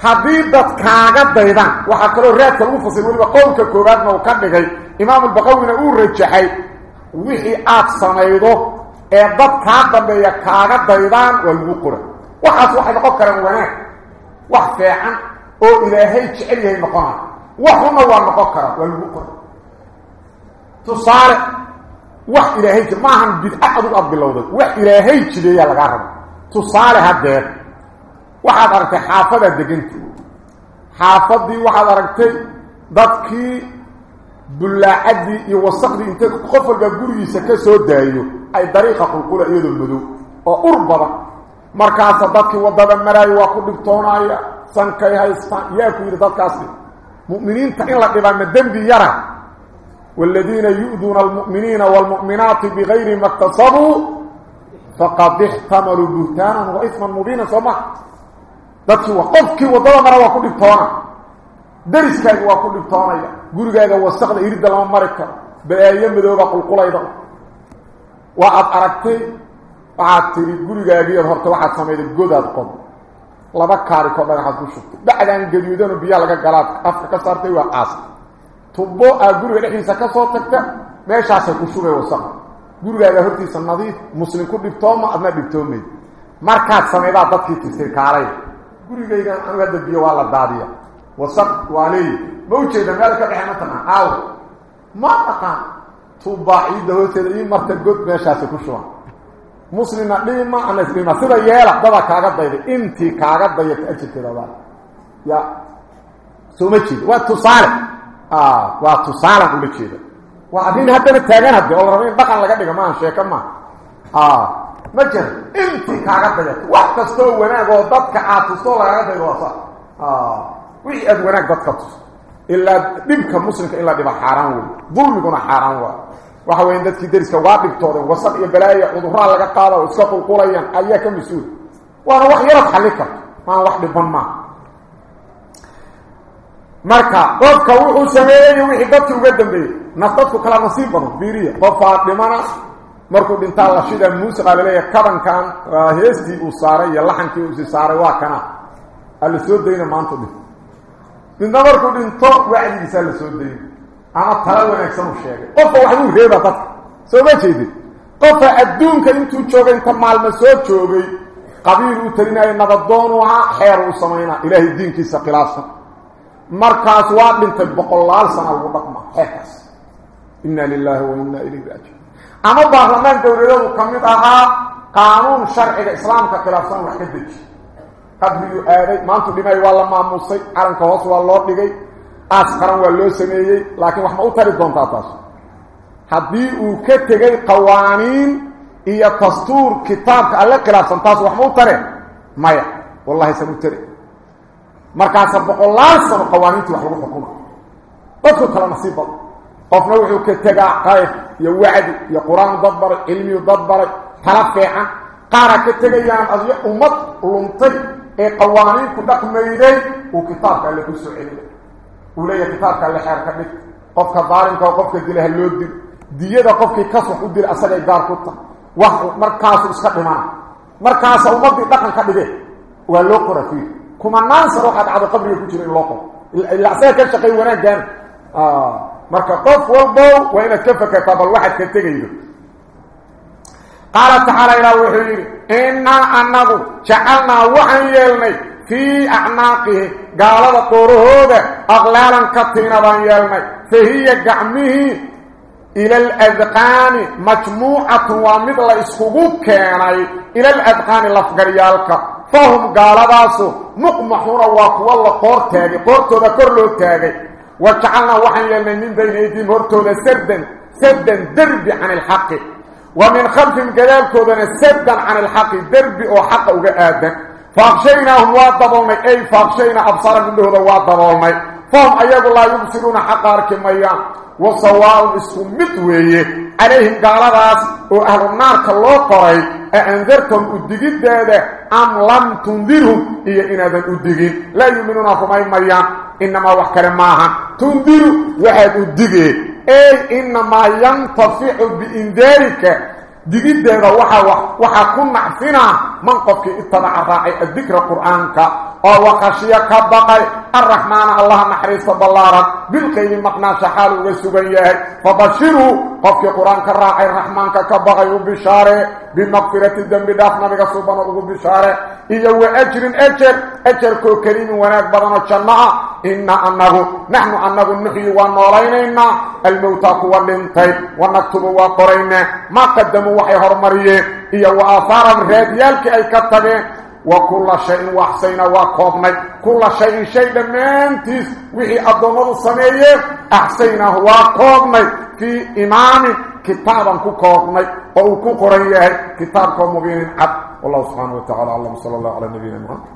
haddii dad kaaga daydaan waxaa kaloo raadka lagu fasir weliba qowlka koowaadna uu ka dhigay imaamulbaqawina uu rajaxay wixii aad samaydo ee dad kaa dambeeya kaaga daydaan waa lagu qora waxaas waxay noqon karaan wanaag wax fiican oo ilaahay jecel yahay noqona waxuna waa noqon karaa waa lagu qora tusaale wax ilaahay jir maahan bidca adigu aad bilowday wax ilaahay jireeyaa lagaa raba tusaale haddeer waxaad aragtay xaafadaad deganta xaafadii waxaad aragtay dadkii bullaacadii iyo wasaqdii inta qof walbaa gurigiisa ka soo daayo ay dariiqa qulqula iyadoo madow oo ur badan markaasa dadkii waddada maraayo waa ku dhibtoonaya sankay haystaan yaa ku yidhi dadkaasi mu'miniinta in la dhibaa ma dembi yara والذين يؤذون المؤمنين والمؤمنات بغير ما اكتسبوا فقد احتملوا بهتانا وإثما مبينا سمع dadkii waa qofkii wadada mara waa ku dhibtoona dariskaaga waa ku dhibtoonaya gurigaaga wasaqda iridda lama mari karo balaayo madooba qulqulayda waa aad aragtay waxaad tiri gurigaagiiad horta waxaad samayday godaad qod laba kaariko dhagaxaad ku shubtay bacdaan gaduudano biyaa laga galaad afka ka saartay waa qaasa tubbo aad guriga dhexdiisa ka soo tagta meeshaasay ku shubay wasaqda gurigaaga hortiisa nadiif muslim ku dhibtooma adna dhibtoomay markaad samaydaa dadkii tirtay kaalay gurigaygan anu hadda biyo waa la daadiya wasaq waa leeyi ma ujeeda meel ka dhexe ma taqaan aaw ma taqaan tuubbaa ciidda hoosteeda ii marta god meeshaasi ku shuban muslimna dhima ana isdhima sida yeela dada kaaga dayday intii kaaga dayata ajirkeeda ya soo ma jeeda waa tusaale waa tusaalan ula jeeda waa taagan hadde oo raba in laga dhiga maaha sheeko maaha daydo waa sa wixii aad wanaag dadka tuso ilaa dhibka muslimka in la dhiba xaaraan wey dulmiguna xaaraan waa waxa weya dadkii dariska waa dhibtoodeen wasaq iyo balaayo cuduraa laga qaada oo iska qulqulayaan ayaa ka mas-uul waana wax yarad xalli karto maan wax dhiban maaha marka qofka wuxuu sameeyey wixii dadkii uga dambeeyey nas dadku kala nasiib badan fiiriya qofaa dhimana markuu dhintaa la shida muusiqa laleeyahay kabankan heestii uu saaray iyo laxankii uu si saaray waa kana alla soo dayna maanta dhinto midna markuu dhinto wacdigiisaa la soo dayna ama tala wanaagsan uu sheegay qofka waxbuu reeba dadka soo ma jeedin qofka adduunka intuu joogay inta maalma soo joogay qabiil uu talinaayo nabadoonu ahaa xeer uu samaynaa ilaahay diinkiisa khilaafsan markaas waa dhintay boqolaal sana lagu dhaqma xeerkaas inna lilaahi wa inna ilayhi raajiun أما برلمان دوريو كميت أها قانون شرع الإسلام كخلافان وحدج قبلو اري ما انت بما يوالا ما موسي ارنك هوس وا لو دغاي اسكرن وا لو سميهي لكن واخ ما اوتري دونتا تاس حبي أو كتغي قوانين هي دستور كتاب الله خلافان تاس واخ اوتري مايا والله سموتري marka sabqo laas qawaaniintu waxa ku xukuma dadku kala nasiib qofna wuxuu يا وعد يا قرآن دبر علمي ودبر حرفه قارك تجيان أزي امه لمطي اي قوانين قدك ميدين وكتابك اللي بسعيد وليا كتابك اللي حركة بك قفك الظالم قفك جله اللود ديده قفك كسخ ودير أسد دار كنت واخ مركاس اسقما مركاس امه دقن كبده ولو قرفي كما ناس روحت على قبري كنت لوقه. الا اسكت شقي وأنا جار آه. Tegaydo qaala tacaala ilaa wuxuu yidhi innaa annagu jacalnaa waxaan yeelnay fii acnaaqihim gaalada qoorahooda aqlaalan ka tiina baan yeelnay fa hiya gacmihii ila aladqaani majmuucatun waa mid la iskugu keenay ila aladqaani lafgaryaalka fahum gaaladaasu muqmaxuuna waa kuwa la qoor taagay qoortooda kor loo taagay وجعلنا وحن يلنا من بين أيديهم هرتودا سردا سدا دربي عن الحق. ومن خلفهم كذلك سدا عن الحق دربي أو حق أو آدم. فأغشيناهم وادبولنا أي فأغشينا ابصار من هذا وادبولنا فهم أيضا لا يبصرون حق اركميان وسواء اسم متويه عليهم قال راس وأهل النار كالله قري أنذرتم أدقيد دادا أم لم تنذرهم؟ إيا إنادا أدقيد لا يؤمنون فمين مريان إنما وحكر معها تنذر واحد أدقيد أي إنما ينتفع بإنذارك. دقيد دادا وحا, وحا كنا عفنا من قفك إتبع الراعي قرآنك وخشيك بقي الرحمن الله نحريص بلارا بالقيم مقناش حاله وسبية. فبشره قفك قرآن كراعي الرحمن كبغي وبشارة. بمغفرة الدم بداف نبغى سبحانه وبشارة. إيا وأجر أجر. أجر كو كريم وناك بدنا الجنة. إنا أنه نحن أنه النخي والنولين الموتى كوى الانتي ونكتب وقرين ما قدموا وحي هرمرية. إيا وآثار الراديالك أي كتبين وكل شيء وحسينا وكوبنا كل شيء شيء دمانتيس وحي أدونا السمية. أحسينا وكوبنا في إمام كتابا كوبنا أو كو قريه كتاب مبين. حد والله سبحانه وتعالى علم صلى الله على نبينا محمد.